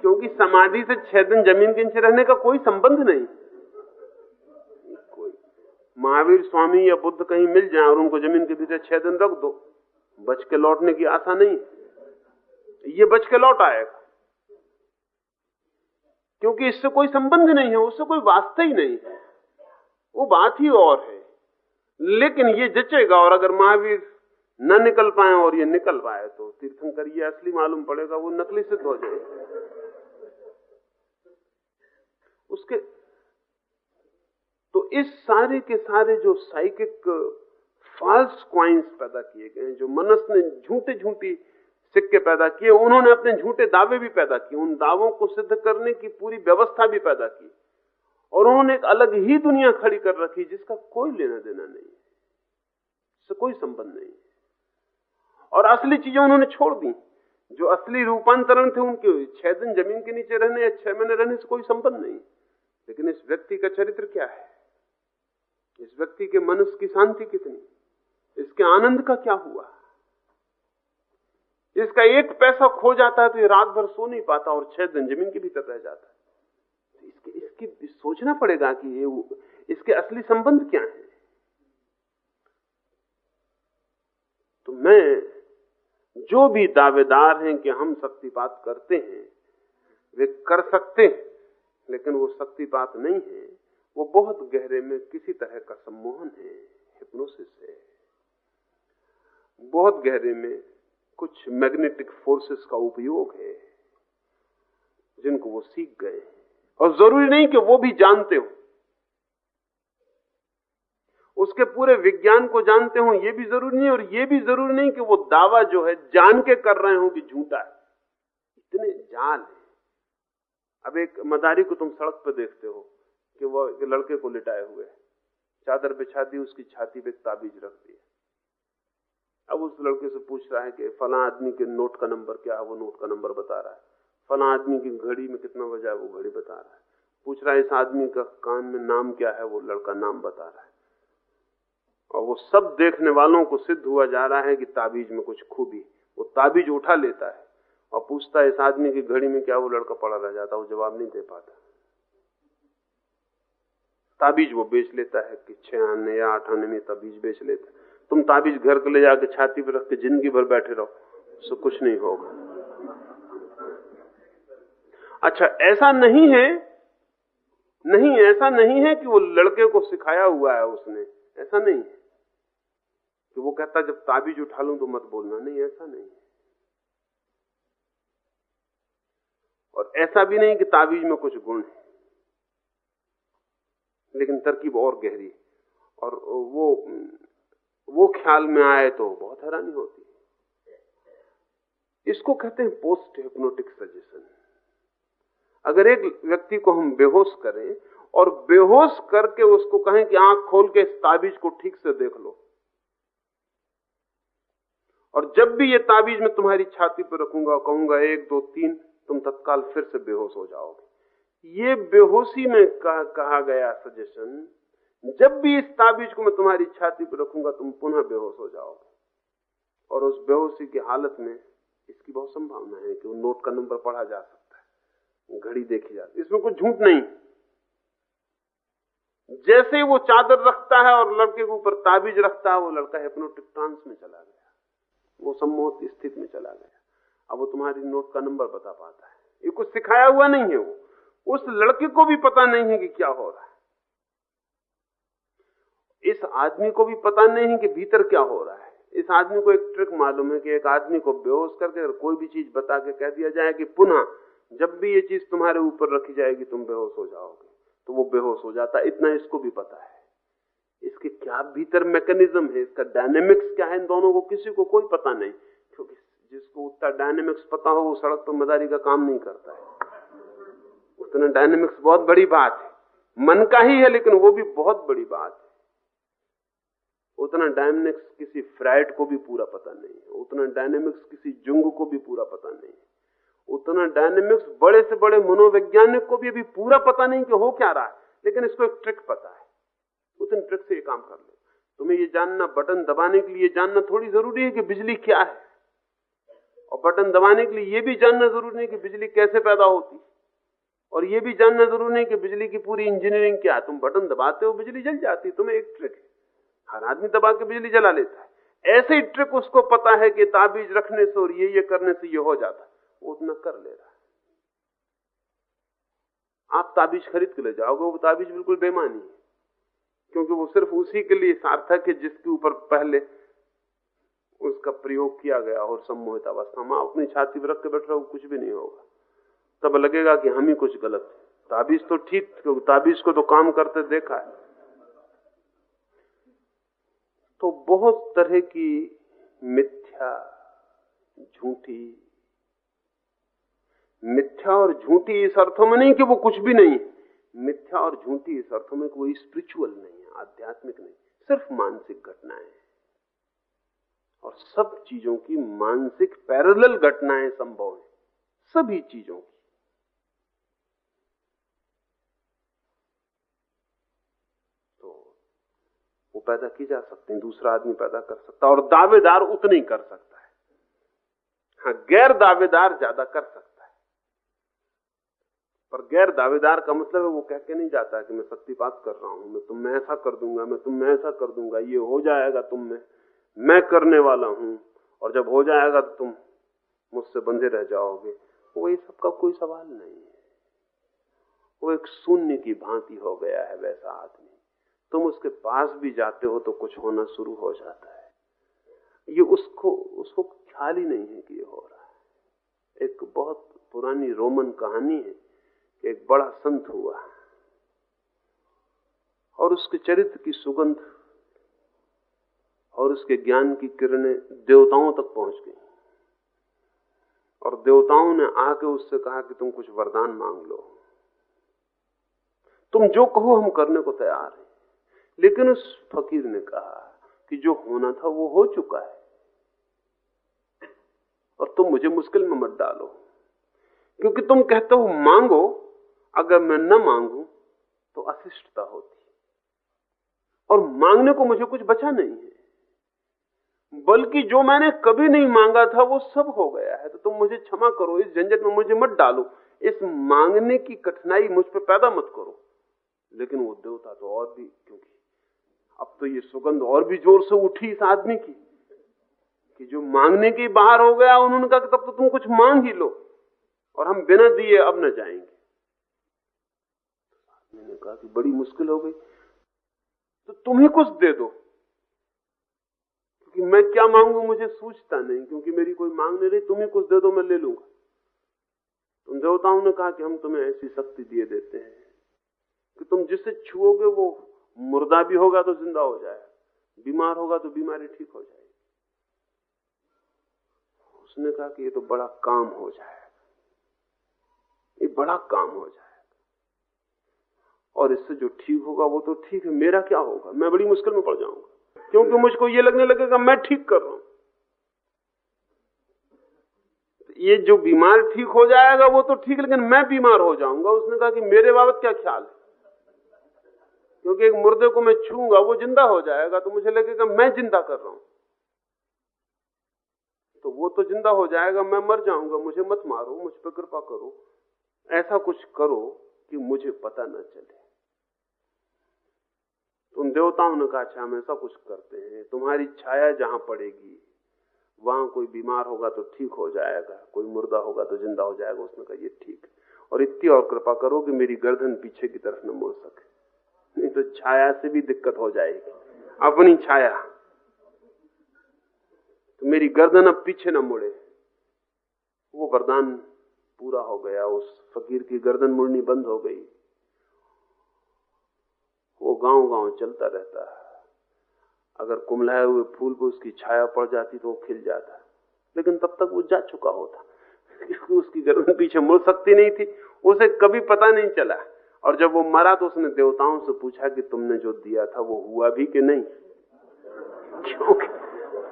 क्योंकि समाधि से छह दिन ज़मीन के नीचे रहने का कोई संबंध नहीं। कोई। महावीर स्वामी या बुद्ध कहीं मिल जाए और उनको ज़मीन के भीतर छह दिन रख दो। बच के लौटने की आशा नहीं ये बच के लौट आएगा क्योंकि इससे कोई संबंध नहीं है, उससे कोई वास्ता ही नहीं है। वो बात ही और है। लेकिन ये जचेगा और अगर महावीर न निकल पाए और ये निकल पाए तो तीर्थंकर ये असली मालूम पड़ेगा, वो नकली सिद्ध हो जाएगा। उसके तो इस सारे के सारे जो साइकिक फॉल्स क्वाइंस पैदा किए गए जो मनस ने झूठे झूठी सिक्के पैदा किए, उन्होंने अपने झूठे दावे भी पैदा किए, उन दावों को सिद्ध करने की पूरी व्यवस्था भी पैदा की। और उन्होंने एक अलग ही दुनिया खड़ी कर रखी, जिसका कोई लेना देना नहीं इससे कोई संबंध नहीं और असली चीज़ें उन्होंने छोड़ दी। जो असली रूपांतरण थे, उनके छह दिन ज़मीन के नीचे रहने या छह महीने रहने से कोई संबंध नहीं। लेकिन इस व्यक्ति का चरित्र क्या है? इस व्यक्ति के मनुष्य की शांति कितनी? इसके आनंद का क्या हुआ? इसका एक पैसा खो जाता है तो ये रात भर सो नहीं पाता और छह दिन ज़मीन के भीतर रह जाता है। तो इसके, इसकी सोचना पड़ेगा कि ये इसके असली संबंध क्या है? तो मैं, जो भी दावेदार हैं कि हम शक्तिपात करते हैं, वे कर सकते हैं, लेकिन वो शक्तिपात नहीं है। वो बहुत गहरे में किसी तरह का सम्मोहन है हिप्नोसिस है। बहुत गहरे में कुछ मैग्नेटिक फोर्सेस का उपयोग है, जिनको वो सीख गए और ज़रूरी नहीं कि वो भी जानते हो। उसके पूरे विज्ञान को जानते हो, ये भी ज़रूरी नहीं, और ये भी ज़रूरी नहीं कि वो दावा जो है, जान के कर रहे हो कि झूठा है। इतने जाल है। अब एक मदारी को तुम सड़क पर देखते हो, कि वो एक लड़के को लिटाए हुए चादर बिछा दी, उसकी छाती पे ताबीज रख दी अब उस लड़के से पूछ रहा है कि फला आदमी के नोट का नंबर क्या है? वो नोट का नंबर बता रहा है। फला आदमी की घड़ी में कितना बजा है? वो घड़ी बता रहा है। पूछ रहा है, इस आदमी का कान में नाम क्या है? वो लड़का नाम बता रहा है। और वो सब देखने वालों को सिद्ध हुआ जा रहा है कि ताबीज में कुछ खूबी वो ताबीज उठा लेता है और पूछता है, इस आदमी की घड़ी में क्या वो लड़का पड़ा रह जाता वो जवाब नहीं दे पाता। ताबीज वो बेच लेता है कि छह आने या आठ आने में ताबीज बेच लेता है। तुम ताबीज घर को ले जाके छाती पर रख के ज़िंदगी भर बैठे रहो, उससे कुछ नहीं होगा। अच्छा ऐसा नहीं है, नहीं, ऐसा नहीं है कि वो लड़के को सिखाया हुआ है उसने, ऐसा नहीं है। कि वो कहता, जब ताबीज उठा लू तो मत बोलना, नहीं, ऐसा नहीं है। और ऐसा भी नहीं कि ताबीज में कुछ गुण है, लेकिन तरकीब और गहरी और वो वो ख्याल में आए तो बहुत हैरानी होती है। इसको कहते हैं पोस्ट हिप्नोटिक सजेशन अगर एक व्यक्ति को हम बेहोश करें और बेहोश करके उसको कहें कि आँख खोल के इस ताबीज को ठीक से देख लो और जब भी ये ताबीज मैं तुम्हारी छाती पर रखूँगा कहूँगा एक दो तीन तुम तत्काल फिर से बेहोश हो जाओगे। ये बेहोशी में कहा, कहा गया सजेशन जब भी इस ताबीज को मैं तुम्हारी छाती पर रखूँगा, तुम पुनः बेहोश हो जाओगे। और उस बेहोशी की हालत में इसकी बहुत संभावना है कि वो नोट का नंबर पढ़ा जा सकता है। घड़ी देखी जाती इसमें कुछ झूठ नहीं। जैसे ही वो चादर रखता है और लड़के के ऊपर ताबीज रखता है, वो लड़का हिप्नोटिक ट्रांस में चला गया। वो सम्मोहित स्थिति में चला गया। अब वो तुम्हारी नोट का नंबर बता पाता है। ये कुछ सिखाया हुआ नहीं है वो। उस लड़के को भी पता नहीं है कि क्या हो रहा है। इस आदमी को भी पता नहीं कि भीतर क्या हो रहा है। इस आदमी को एक ट्रिक मालूम है कि एक आदमी को बेहोश करके अगर कोई भी चीज़ बता के कह दिया जाए कि पुनः जब भी ये चीज़ तुम्हारे ऊपर रखी जाएगी, तुम बेहोश हो जाओगे। तो वो बेहोश हो जाता इतना इसको भी पता है। इसके क्या भीतर मैकेनिज्म है? इसका डायनेमिक्स क्या है? इन दोनों को किसी को कोई पता नहीं, क्योंकि जिसको उतना डायनेमिक्स पता हो, वो सड़क पर मदारी का काम नहीं करता है। उतना डायनेमिक्स बहुत बड़ी बात है। मन का ही है, लेकिन वो भी बहुत बड़ी बात है। उतना डायनेमिक्स किसी फ्राइड को भी पूरा पता नहीं है, उतना डायनेमिक्स किसी जुंग को भी पूरा पता नहीं है। उतना डायनेमिक्स बड़े से बड़े मनोवैज्ञानिक को भी अभी पूरा पता नहीं कि हो क्या रहा है, लेकिन इसको एक ट्रिक पता है। उतनी ट्रिक से ये काम कर लो। तुम्हें ये जानना बटन दबाने के लिए जानना थोड़ी ज़रूरी है कि बिजली क्या है। और बटन दबाने के लिए ये भी जानना ज़रूरी नहीं कि बिजली कैसे पैदा होती और ये भी जानना ज़रूरी नहीं कि बिजली की पूरी इंजीनियरिंग क्या है। तुम बटन दबाते हो, बिजली जल जाती तुम्हें एक ट्रिक है। हर आदमी दबा के बिजली जला लेता है। ऐसे ही ट्रिक उसको पता है कि ताबीज रखने से और ये ये करने से ये हो जाता वो उतना कर ले रहा है। आप ताबीज खरीद के ले जाओगे, वो ताबीज बिल्कुल बेमानी है। क्योंकि वो सिर्फ़ उसी के लिए सार्थक है जिसके ऊपर पहले उसका प्रयोग किया गया और सम्मोहित अवस्था में अपनी छाती पर रख के बैठ रहा कुछ भी नहीं होगा। तब लगेगा कि हम ही कुछ गलत है। ताबीज तो ठीक, क्योंकि ताबीज को तो काम करते देखा है। तो बहुत तरह की मिथ्या झूठी। मिथ्या और झूठी इस अर्थों में नहीं कि वो कुछ भी नहीं। मिथ्या और झूठी इस अर्थों में कि वो स्पिरिचुअल नहीं है, आध्यात्मिक नहीं। सिर्फ़ मानसिक घटनाएँ और सब चीज़ों की मानसिक पैरेलल घटनाएँ संभव है। सभी चीज़ों की तो वो पैदा की जा सकते हैं, दूसरा आदमी पैदा कर सकता और दावेदार उतने ही कर सकता है। हाँ गैर दावेदार ज़्यादा कर सकता है। पर गैर दावेदार का मतलब है, वो कह के नहीं जाता कि मैं शक्तिपात कर रहा हूँ, मैं तुम में ऐसा कर दूँगा, मैं तुम में ऐसा कर दूँगा, ये हो जाएगा तुम में, मैं करने वाला हूँ, और जब हो जाएगा तो तुम मुझसे बंधे रह जाओगे। वो ये सबका कोई सवाल नहीं है। वो एक शून्य की भांति हो गया है, वैसा आदमी। तुम उसके पास भी जाते हो तो कुछ होना शुरू हो जाता है। ये उसको उसको ख्याल ही नहीं है कि ये हो रहा है। एक बहुत पुरानी रोमन कहानी है कि एक बड़ा संत हुआ और उसके चरित्र की सुगंध और उसके ज्ञान की किरणें देवताओं तक पहुँच गई। और देवताओं ने आके उससे कहा कि तुम कुछ वरदान मांग लो। तुम जो कहो हम करने को तैयार हैं। लेकिन उस फकीर ने कहा कि जो होना था वो हो चुका है। और तुम मुझे मुश्किल में मत डालो। क्योंकि तुम कहते हो, मांगो, अगर मैं न मांगू तो अशिष्टता होती। और मांगने को मुझे कुछ बचा नहीं है। बल्कि जो मैंने कभी नहीं मांगा था वो सब हो गया है। तो तुम मुझे क्षमा करो, इस झंझट में मुझे मत डालो। इस मांगने की कठिनाई मुझ पर पैदा मत करो। लेकिन वो देवता तो और भी, क्योंकि अब तो ये सुगंध और भी ज़ोर से उठी इस आदमी की, कि जो मांगने के बाहर हो गया उन्होंने कहा तब तो तुम कुछ मांग ही लो, और हम बिना दिए अब न जाएँगे। मैंने कहा कि बड़ी मुश्किल हो गई। तो तुम ही कुछ दे दो, क्योंकि मैं क्या मांगू मुझे सूझता नहीं, क्योंकि मेरी कोई मांग नहीं रही तुम ही कुछ दे दो, मैं ले लूँगा। तुम देवताओं ने कहा कि हम तुम्हें ऐसी शक्ति दिए देते हैं, कि तुम जिससे छुओगे वो मुर्दा भी होगा तो ज़िंदा हो जाएगा। बीमार होगा तो बीमारी ठीक हो जाएगी। उसने कहा कि ये तो बड़ा काम हो जाएगा। ये बड़ा काम हो जाएगा। और इससे जो ठीक होगा वो तो ठीक है। मेरा क्या होगा? मैं बड़ी मुश्किल में पड़ जाऊँगा। क्योंकि मुझको ये लगने लगेगा, मैं ठीक कर रहा हूँ। ये जो बीमार ठीक हो जाएगा, वो तो ठीक, लेकिन मैं बीमार हो जाऊँगा। उसने कहा कि मेरे बाबत क्या ख्याल है? क्योंकि एक मुर्दे को मैं छूँगा, वो ज़िंदा हो जाएगा तो मुझे लगेगा मैं ज़िंदा कर रहा हूँ। तो वो तो ज़िंदा हो जाएगा, मैं मर जाऊँगा, मुझे मत मारो, मुझ पर कृपा करो। ऐसा कुछ करो कि मुझे पता न चले। उन देवताओं ने कहा अच्छा हम ऐसा कुछ करते हैं, तुम्हारी छाया जहाँ पड़ेगी, वहाँ कोई बीमार होगा तो ठीक हो जाएगा, कोई मुर्दा होगा तो ज़िंदा हो जाएगा। उसने कहा, ये ठीक और इतनी और कृपा करो कि मेरी गर्दन पीछे की तरफ़ न मुड़ सके। नहीं तो छाया से भी दिक्कत हो जाएगी। अपनी छाया। तो मेरी गर्दन अब पीछे न मुड़े। वो वरदान पूरा हो गया। उस फकीर की गर्दन मुड़नी बंद हो गई। वो गाँव गाँव चलता रहता है। अगर कुमलाए हुए फूल को उसकी छाया पड़ जाती तो वो खिल जाता। लेकिन तब तक वो जा चुका होता। उसकी गर्दन पीछे मुड़ सकती नहीं थी। उसे कभी पता नहीं चला। और जब वो मरा तो उसने देवताओं से पूछा कि तुमने जो दिया था वो हुआ भी कि नहीं? क्योंकि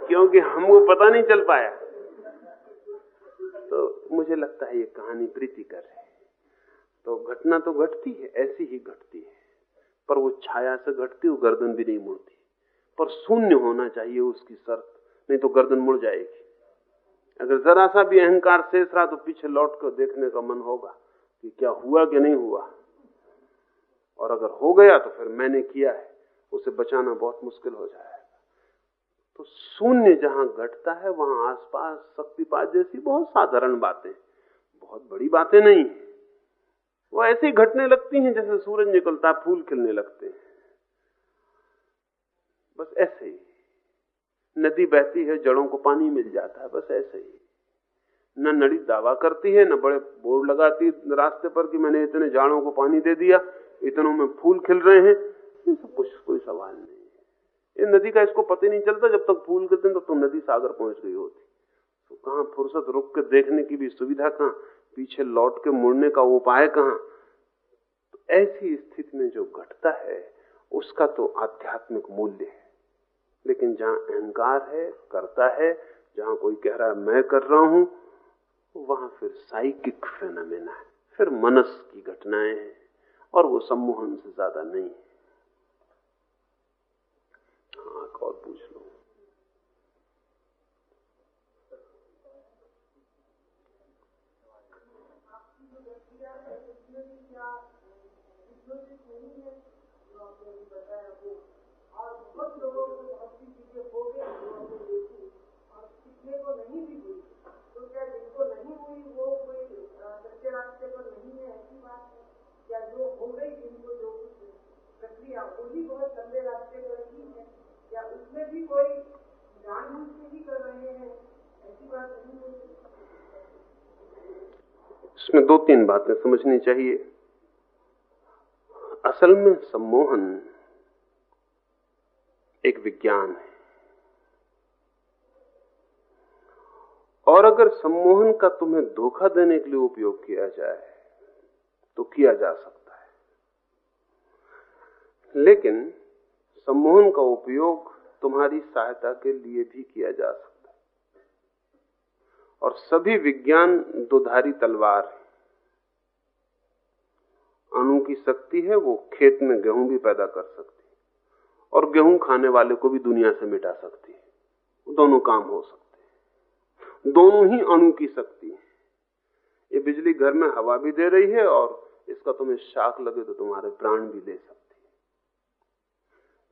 क्योंकि हमको पता नहीं चल पाया। तो मुझे लगता है ये कहानी प्रीतिकर है। तो घटना तो घटती है, ऐसी ही घटती है। पर वो छाया से घटती, वो गर्दन भी नहीं मुड़ती। पर शून्य होना चाहिए उसकी शर्त, नहीं तो गर्दन मुड़ जाएगी। अगर जरा सा भी अहंकार शेष रहा तो पीछे लौट कर देखने का मन होगा कि क्या हुआ कि नहीं हुआ। और अगर हो गया तो फिर मैंने किया है। उसे बचाना बहुत मुश्किल हो जाएगा। तो शून्य जहाँ घटता है, वहाँ आसपास शक्तिपात जैसी बहुत साधारण बातें, बहुत बड़ी बातें नहीं वो ऐसे ही घटने लगती हैं जैसे सूरज निकलता, फूल खिलने लगते हैं। बस ऐसे ही। नदी बहती है, जड़ों को पानी मिल जाता है, बस ऐसे ही। न नड़ी दावा करती है, न बड़े बोर्ड लगाती रास्ते पर कि मैंने इतने जाड़ों को पानी दे दिया इतनों में फूल खिल रहे हैं। ये सब कुछ कोई सवाल नहीं है। ये नदी का इसको पता नहीं चलता, जब तक फूल खिलते तब तो नदी सागर पहुँच गई होती। तो कहा फुर्सत रुक के देखने की भी सुविधा कहाँ? पीछे लौट के मुड़ने का उपाय कहाँ? तो ऐसी स्थिति में जो घटता है, उसका तो आध्यात्मिक मूल्य है। लेकिन जहाँ अहंकार है, करता है, जहाँ कोई कह रहा है, मैं कर रहा हूँ, वहाँ फिर साइकिक फेनामेना है, फिर मनस की घटनाएँ हैं। और वो सम्मोहन से ज़्यादा नहीं है। और पूछ लो इसमें दो तीन बातें समझनी चाहिए। असल में सम्मोहन एक विज्ञान है। और अगर सम्मोहन का तुम्हें धोखा देने के लिए उपयोग किया जाए तो किया जा सकता है। लेकिन सम्मोहन का उपयोग तुम्हारी सहायता के लिए भी किया जा सकता है। और सभी विज्ञान दोधारी तलवार है। अणु की शक्ति है, वो खेत में गेहूँ भी पैदा कर सकती है। और गेहूँ खाने वाले को भी दुनिया से मिटा सकती है। दोनों काम हो सकते हैं। दोनों ही अणु की शक्ति है। ये बिजली घर में हवा भी दे रही है और इसका तुम्हें शाख लगे तो तुम्हारे प्राण भी ले सकती है।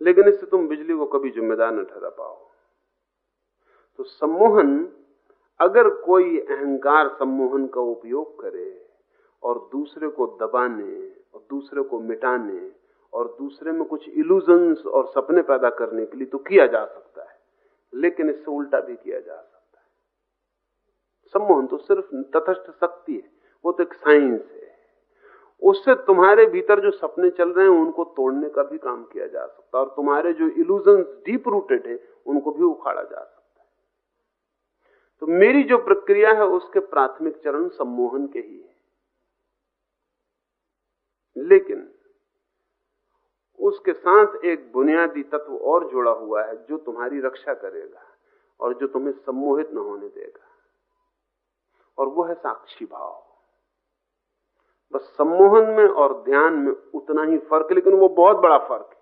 लेकिन इससे तुम बिजली को कभी जिम्मेदार न ठहरा पाओ। तो सम्मोहन, अगर कोई अहंकार सम्मोहन का उपयोग करे और दूसरे को दबाने और दूसरे को मिटाने और दूसरे में कुछ इल्यूजन्स और सपने पैदा करने के लिए तो किया जा सकता है, लेकिन इससे उल्टा भी किया जा सकता है। सम्मोहन तो सिर्फ़ तथस्थ शक्ति है, वो तो एक साइंस है। उससे तुम्हारे भीतर जो सपने चल रहे हैं, उनको तोड़ने का भी काम किया जा सकता है, और तुम्हारे जो इल्यूजन्स डीप रूटेड है, उनको भी उखाड़ा जा सकता है। तो मेरी जो प्रक्रिया है, उसके प्राथमिक चरण सम्मोहन के ही है। लेकिन उसके साथ एक बुनियादी तत्व और जुड़ा हुआ है जो तुम्हारी रक्षा करेगा और जो तुम्हें सम्मोहित न होने देगा। और वो है साक्षी भाव। बस सम्मोहन में और ध्यान में उतना ही फ़र्क लेकिन वो बहुत बड़ा फ़र्क है।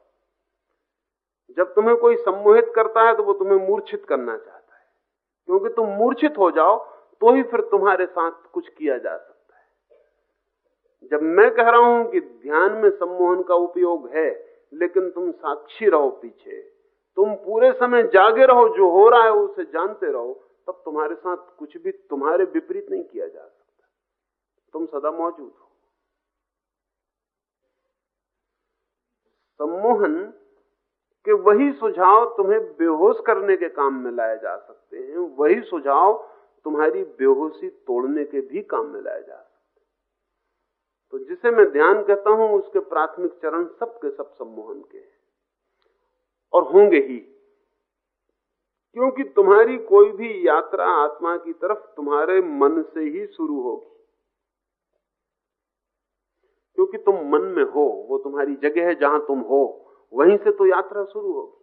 जब तुम्हें कोई सम्मोहित करता है तो वो तुम्हें मूर्छित करना चाहता है। क्योंकि तुम मूर्छित हो जाओ तो ही फिर तुम्हारे साथ कुछ किया जा सकता जब मैं कह रहा हूँ कि ध्यान में सम्मोहन का उपयोग है, लेकिन तुम साक्षी रहो पीछे। तुम पूरे समय जागे रहो, जो हो रहा है उसे जानते रहो, तब तुम्हारे साथ कुछ भी तुम्हारे विपरीत नहीं किया जा सकता। तुम सदा मौजूद हो। सम्मोहन के वही सुझाव तुम्हें बेहोश करने के काम में लाए जा सकते हैं। वही सुझाव तुम्हारी बेहोशी तोड़ने के भी काम में लाए जा तो जिसे मैं ध्यान कहता हूँ, उसके प्राथमिक चरण सबके सब सम्मोहन के हैं। और होंगे ही। क्योंकि तुम्हारी कोई भी यात्रा आत्मा की तरफ़ तुम्हारे मन से ही शुरू होगी। क्योंकि तुम मन में हो, वो तुम्हारी जगह है जहाँ तुम हो, वहीं से तो यात्रा शुरू होगी।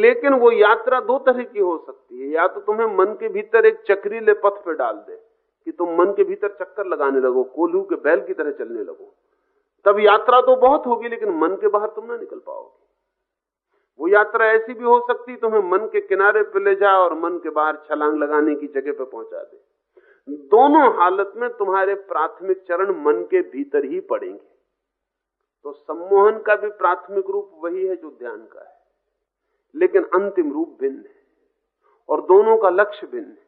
लेकिन वो यात्रा दो तरह की हो सकती है। या तो तुम्हें मन के भीतर एक चक्रीले पथ पर डाल दे कि तुम मन के भीतर चक्कर लगाने लगो, कोल्हू के बैल की तरह चलने लगो। तब यात्रा तो बहुत होगी, लेकिन मन के बाहर तुम ना निकल पाओगे। वो यात्रा ऐसी भी हो सकती, तुम्हें मन के किनारे पर ले जाए और मन के बाहर छलांग लगाने की जगह पर पहुँचा दे। दोनों हालत में तुम्हारे प्राथमिक चरण मन के भीतर ही पड़ेंगे। तो सम्मोहन का भी प्राथमिक रूप वही है जो ध्यान का है। लेकिन अंतिम रूप भिन्न है, और दोनों का लक्ष्य भिन्न है।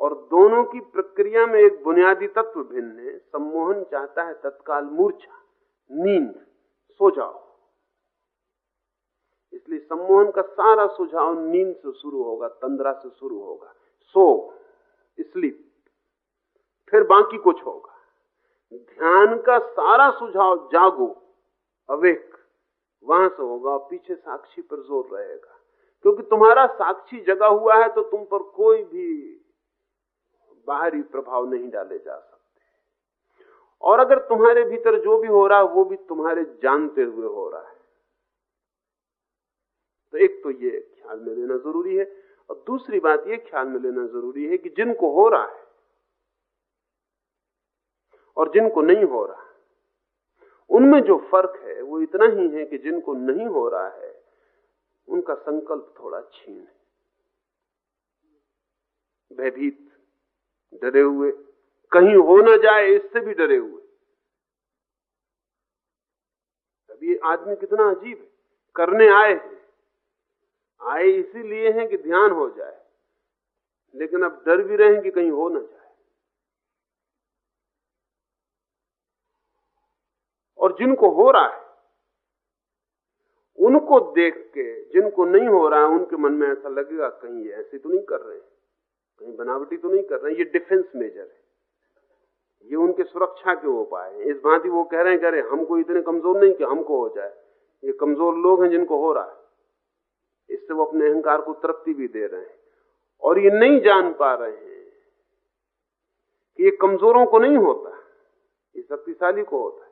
और दोनों की प्रक्रिया में एक बुनियादी तत्व भिन्न है। सम्मोहन चाहता है तत्काल मूर्छा, नींद, सो जाओ। इसलिए सम्मोहन का सारा सुझाव नींद से शुरू होगा, तंद्रा से शुरू होगा। सो, स्लीप, फिर बाकी कुछ होगा। ध्यान का सारा सुझाव जागो, अवेक, वहाँ से होगा पीछे साक्षी पर ज़ोर रहेगा। क्योंकि तुम्हारा साक्षी जगा हुआ है तो तुम पर कोई भी बाहरी प्रभाव नहीं डाले जा सकते। और अगर तुम्हारे भीतर जो भी हो रहा है, वो भी तुम्हारे जानते हुए हो रहा है। तो एक तो ये ख्याल में लेना ज़रूरी है, और दूसरी बात ये ख्याल में लेना ज़रूरी है कि जिनको हो रहा है और जिनको नहीं हो रहा उनमें जो फ़र्क है, वो इतना ही है कि जिनको नहीं हो रहा है, उनका संकल्प थोड़ा छीन है भयभीत डरे हुए। कहीं हो ना जाए, इससे भी डरे हुए। अब ये आदमी कितना अजीब है। करने आए हैं। आए इसीलिए हैं कि ध्यान हो जाए। लेकिन अब डर भी रहे कि कहीं हो ना जाए। और जिनको हो रहा है, उनको देख के, जिनको नहीं हो रहा है, उनके मन में ऐसा लगेगा, कहीं ऐसे तो नहीं कर रहे कहीं बनावटी तो नहीं कर रहे ये डिफेंस मेजर है। ये उनके सुरक्षा के उपाय है। इस भांति वो कह रहे हैं, कह रहे हमको इतने कमज़ोर नहीं कि हमको हो जाए। ये कमज़ोर लोग हैं जिनको हो रहा है। इससे वो अपने अहंकार को तृप्ति भी दे रहे हैं। और ये नहीं जान पा रहे हैं कि ये कमजोरों को नहीं होता, ये शक्तिशाली को होता है।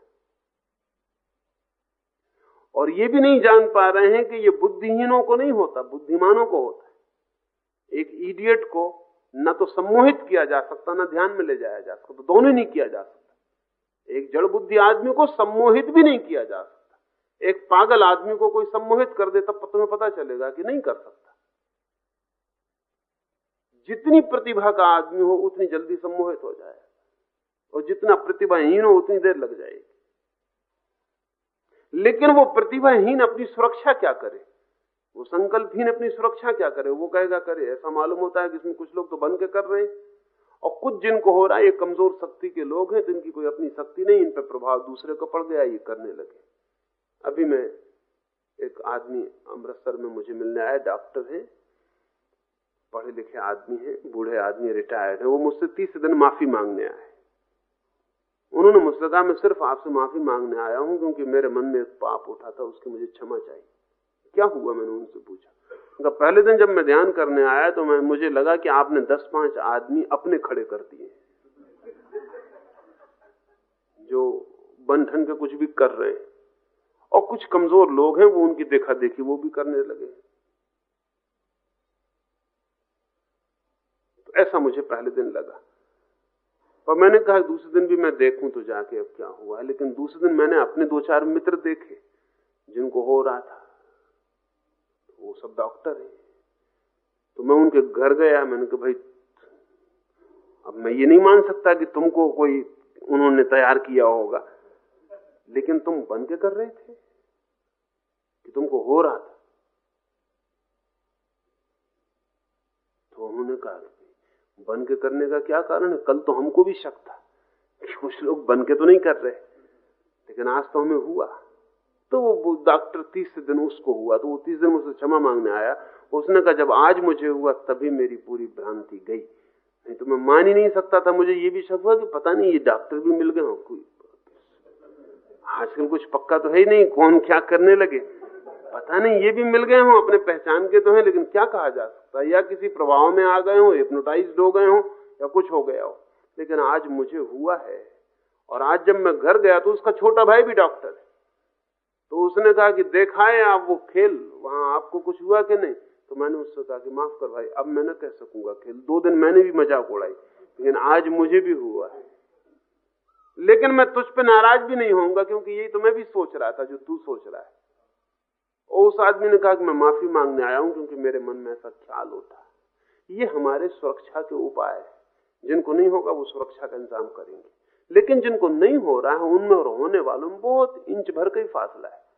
और ये भी नहीं जान पा रहे हैं कि ये बुद्धिहीनों को नहीं होता, बुद्धिमानों को होता है। एक इडियट को न तो सम्मोहित किया जा सकता, ना ध्यान में ले जाया जा सकता तो दोनों नहीं किया जा सकता। एक जड़ बुद्धि आदमी को सम्मोहित भी नहीं किया जा सकता। एक पागल आदमी को कोई सम्मोहित कर दे तब तुम्हें पता चलेगा कि नहीं कर सकता। जितनी प्रतिभा का आदमी हो, उतनी जल्दी सम्मोहित हो जाए। और जितना प्रतिभाहीन हो, उतनी देर लग जाएगी। लेकिन वो प्रतिभाहीन अपनी सुरक्षा क्या करे? वो संकल्पहीन अपनी सुरक्षा क्या करे? वो कहेगा, करे, ऐसा मालूम होता है कि इसमें कुछ लोग तो बन के कर रहे हैं। और कुछ जिनको हो रहा है, ये कमज़ोर शक्ति के लोग हैं, जिनकी कोई अपनी शक्ति नहीं, इन पर प्रभाव दूसरे को पड़ गया, ये करने लगे। अभी मैं एक आदमी अमृतसर में मुझे मिलने आया, डॉक्टर है पढ़े लिखे आदमी है, बूढ़े आदमी, रिटायर्ड है, वो मुझसे तीस दिन माफ़ी मांगने आए। उन्होंने मुझसे कहा, मैं सिर्फ़ आपसे माफ़ी मांगने आया हूँ, क्योंकि मेरे मन में एक पाप उठा था, उसकी मुझे क्षमा चाहिए। क्या हुआ मैंने उनसे पूछा? उनका पहले दिन जब मैं ध्यान करने आया तो मैं, मुझे लगा कि आपने दस पाँच आदमी अपने खड़े कर दिए जो बंधन के कुछ भी कर रहे हैं। और कुछ कमज़ोर लोग हैं, वो उनकी देखा देखी वो भी करने लगे तो ऐसा मुझे पहले दिन लगा। और मैंने कहा, दूसरे दिन भी मैं देखूँ तो जाके अब क्या हुआ लेकिन दूसरे दिन मैंने अपने दो चार मित्र देखे, जिनको हो रहा था। वो सब डॉक्टर है। तो मैं उनके घर गया, मैंने कहा, भाई, अब मैं ये नहीं मान सकता कि तुमको कोई उन्होंने तैयार किया होगा, लेकिन तुम बन के कर रहे थे कि तुमको हो रहा था। तो उन्होंने कहा, बन के करने का क्या कारण है? कल तो हमको भी शक था कि कुछ लोग बन के तो नहीं कर रहे, लेकिन आज तो हमें हुआ। तो वो डॉक्टर तीसरे दिन उसको हुआ तो वो तीस दिन मुझसे क्षमा मांगने आया। उसने कहा, जब आज मुझे हुआ, तभी मेरी पूरी भ्रांति गई। नहीं तो मैं मान ही नहीं सकता था, मुझे ये भी शक हुआ कि पता नहीं, ये डॉक्टर भी मिल गए हो आजकल कुछ पक्का तो है ही नहीं, कौन क्या करने लगे? पता नहीं, ये भी मिल गए हो, अपने पहचान के तो हैं, लेकिन क्या कहा जा सकता है? या किसी प्रभाव में आ गए हो हिप्नोटाइज हो गए हो, या कुछ हो गया हो। लेकिन आज मुझे हुआ है, और आज जब मैं घर गया तो उसका छोटा भाई भी डॉक्टर है। तो उसने कहा कि देखा है आप वो खेल, वहाँ आपको कुछ हुआ कि नहीं? तो मैंने उससे कहा कि माफ़ कर भाई, अब मैं न कह सकूँगा खेल। दो दिन मैंने भी मज़ाक उड़ाई, लेकिन आज मुझे भी हुआ है। लेकिन मैं तुझ पे नाराज़ भी नहीं होऊँगा, क्योंकि यही तो मैं भी सोच रहा था, जो तू सोच रहा है। और उस आदमी ने कहा कि मैं माफ़ी मांगने आया हूँ, क्योंकि मेरे मन में ऐसा ख्याल होता है। ये हमारे सुरक्षा के उपाय है। जिनको नहीं होगा, वो सुरक्षा का इंतज़ाम करेंगे। लेकिन जिनको नहीं हो रहा है, उनमें और होने वालों में बहुत इंच भर का ही फासला है।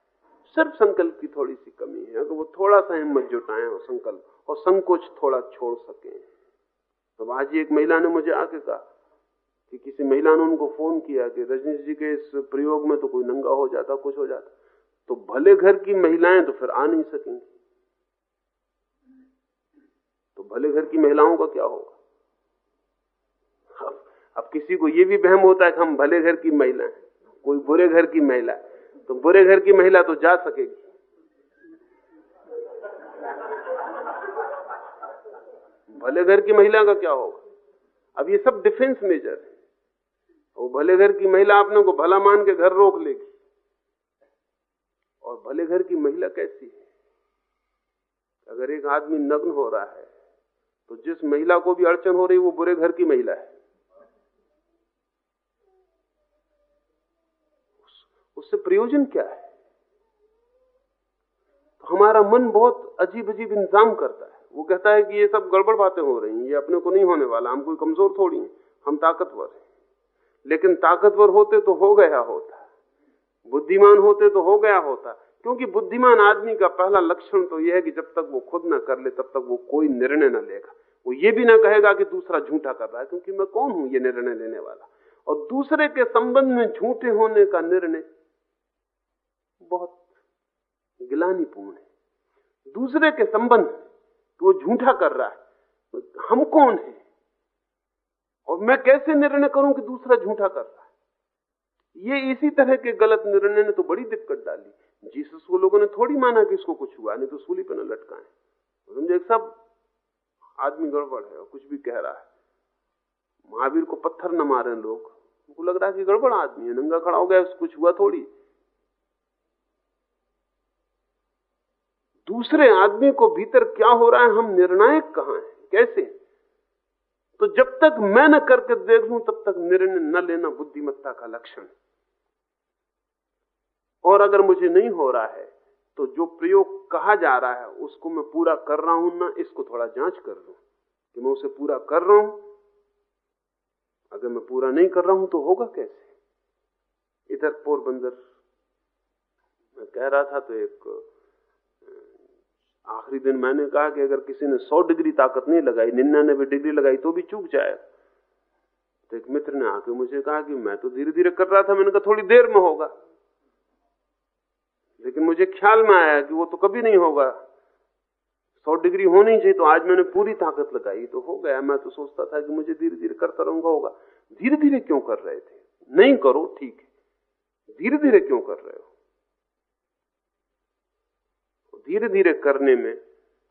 सिर्फ़ संकल्प की थोड़ी सी कमी है। अगर वो थोड़ा सा हिम्मत जुटाए और संकल्प और संकोच थोड़ा छोड़ सके। तो आज एक महिला ने मुझे आके कहा कि किसी महिला ने उनको फ़ोन किया कि रजनीश जी के इस प्रयोग में तो कोई नंगा हो जाता, कुछ हो जाता। तो भले घर की महिलाएँ तो फिर आ नहीं सकेंगी। तो भले घर की महिलाओं का क्या होगा? अब, किसी को यह भी बहम होता है कि हम भले घर की महिला हैं कोई बुरे घर की महिला तो बुरे घर की महिला तो जा सकेगी। भले घर की महिला का क्या होगा? अब ये सब डिफेंस मेजर है। वो भले घर की महिला अपने को भला मान के घर रोक लेगी। और भले घर की महिला कैसी है? अगर एक आदमी नग्न हो रहा है तो जिस महिला को भी अड़चन हो रही वो बुरे घर की महिला है। उससे प्रयोजन क्या है? तो हमारा मन बहुत अजीब अजीब इंतज़ाम करता है। वो कहता है कि ये सब गड़बड़ बातें हो रही हैं, ये अपने को नहीं होने वाला, हम कोई कमज़ोर थोड़ी हैं, हम ताकतवर हैं। लेकिन ताकतवर होते तो हो गया होता। बुद्धिमान होते तो हो गया होता। क्योंकि बुद्धिमान आदमी का पहला लक्षण तो यह है कि जब तक वो खुद ना कर ले, तब तक वो कोई निर्णय ना लेगा। वो ये भी ना कहेगा कि दूसरा झूठा कर रहा है, क्योंकि मैं कौन हूँ ये निर्णय लेने वाला? और दूसरे के संबंध में झूठे होने का निर्णय बहुत गिलानीपूर्ण है। दूसरे के संबंध वो झूठा कर रहा है। हम कौन है? और मैं कैसे निर्णय करूँ कि दूसरा झूठा कर रहा है? ये इसी तरह के गलत निर्णय ने तो बड़ी दिक्कत डाली। जीसस को लोगों ने थोड़ी माना कि इसको कुछ हुआ, नहीं तो सूली पर न लटकाए। समझे सब आदमी गड़बड़ है और कुछ भी कह रहा है। महावीर को पत्थर न मारे लोग। उनको लग रहा है कि गड़बड़ आदमी है, नंगा खड़ा हो गया, कुछ हुआ थोड़ी। दूसरे आदमी को भीतर क्या हो रहा है? हम निर्णायक कहाँ हैं? कैसे तो जब तक मैं न करके देख लूँ, तब तक निर्णय न लेना बुद्धिमत्ता का लक्षण और अगर मुझे नहीं हो रहा है तो जो प्रयोग कहा जा रहा है, उसको मैं पूरा कर रहा हूँ, ना इसको थोड़ा जाँच कर लू कि मैं उसे पूरा कर रहा हूँ। अगर मैं पूरा नहीं कर रहा हूँ तो होगा कैसे? इधर पोरबंदर, मैं कह रहा था तो एक आखिरी दिन मैंने कहा कि अगर किसी ने सौ डिग्री ताकत नहीं लगाई, निन्यानबे डिग्री लगाई तो भी चूक जाए। तो एक मित्र ने आके मुझे कहा कि मैं तो धीरे धीरे कर रहा था, मैंने कहा थोड़ी देर में होगा। लेकिन मुझे ख्याल में आया कि वो तो कभी नहीं होगा। सौ डिग्री होनी चाहिए तो आज मैंने पूरी ताकत लगाई तो हो गया। मैं तो सोचता था कि मुझे धीरे धीरे करता रहूँगा, होगा। धीरे धीरे क्यों कर रहे थे? नहीं करो, ठीक है। धीरे धीरे क्यों कर रहे हो? धीरे धीरे करने में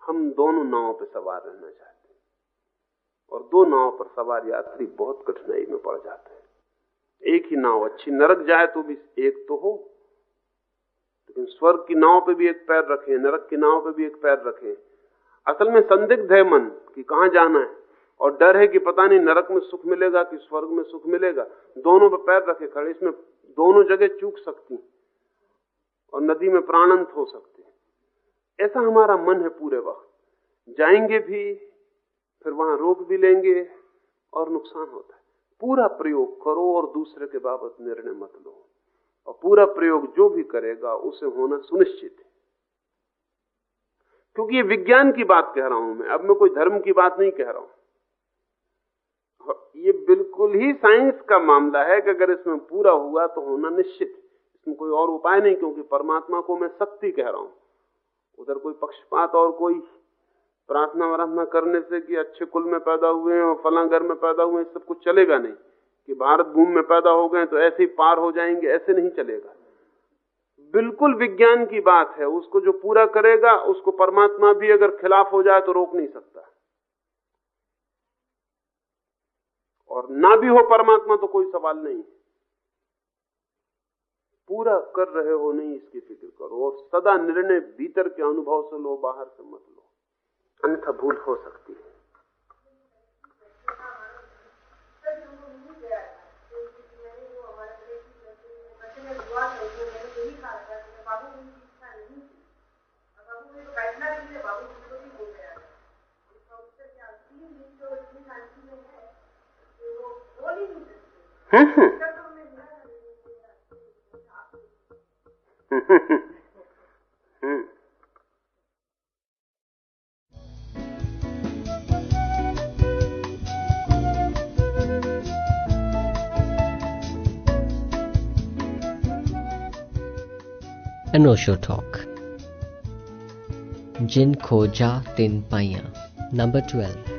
हम दोनों नावों पर सवार रहना चाहते हैं। और दो नाव पर सवार यात्री बहुत कठिनाई में पड़ जाते हैं। एक ही नाव अच्छी नरक जाए तो भी एक तो हो, लेकिन स्वर्ग की नाव पे भी एक पैर रखें, नरक की नाव पे भी एक पैर रखें। असल में संदिग्ध है मन कि कहाँ जाना है, और डर है कि पता नहीं नरक में सुख मिलेगा कि स्वर्ग में सुख मिलेगा। दोनों पे पैर रखे, खड़े, इसमें दोनों जगह चूक सकती और नदी में प्राणंत हो सकते ऐसा हमारा मन है पूरे वक्त। जाएँगे भी, फिर वहाँ रोक भी लेंगे और नुकसान होता है। पूरा प्रयोग करो और दूसरे के बाबत निर्णय मत लो। और पूरा प्रयोग जो भी करेगा, उसे होना सुनिश्चित है। क्योंकि ये विज्ञान की बात कह रहा हूँ मैं। अब मैं कोई धर्म की बात नहीं कह रहा हूँ। ये बिल्कुल ही साइंस का मामला है कि अगर इसमें पूरा हुआ तो होना निश्चित। इसमें कोई और उपाय नहीं, क्योंकि परमात्मा को मैं शक्ति कह रहा हूँ। उधर कोई पक्षपात और कोई प्रार्थना वार्थना करने से कि अच्छे कुल में पैदा हुए हैं और फला घर में पैदा हुए हैं, सब कुछ चलेगा नहीं। कि भारत भूमि में पैदा हो गए तो ऐसे ही पार हो जाएँगे, ऐसे नहीं चलेगा। बिल्कुल विज्ञान की बात है, उसको जो पूरा करेगा, उसको परमात्मा भी अगर खिलाफ हो जाए तो रोक नहीं सकता। और ना भी हो परमात्मा तो कोई सवाल नहीं
पूरा कर रहे हो नहीं इसकी फ़िक्र करो। और सदा निर्णय भीतर के अनुभव से लो, बाहर से मत लो। अन्यथा भूल हो सकती है। हम्म
an talk. Jin Koja Tin Paya, number 12.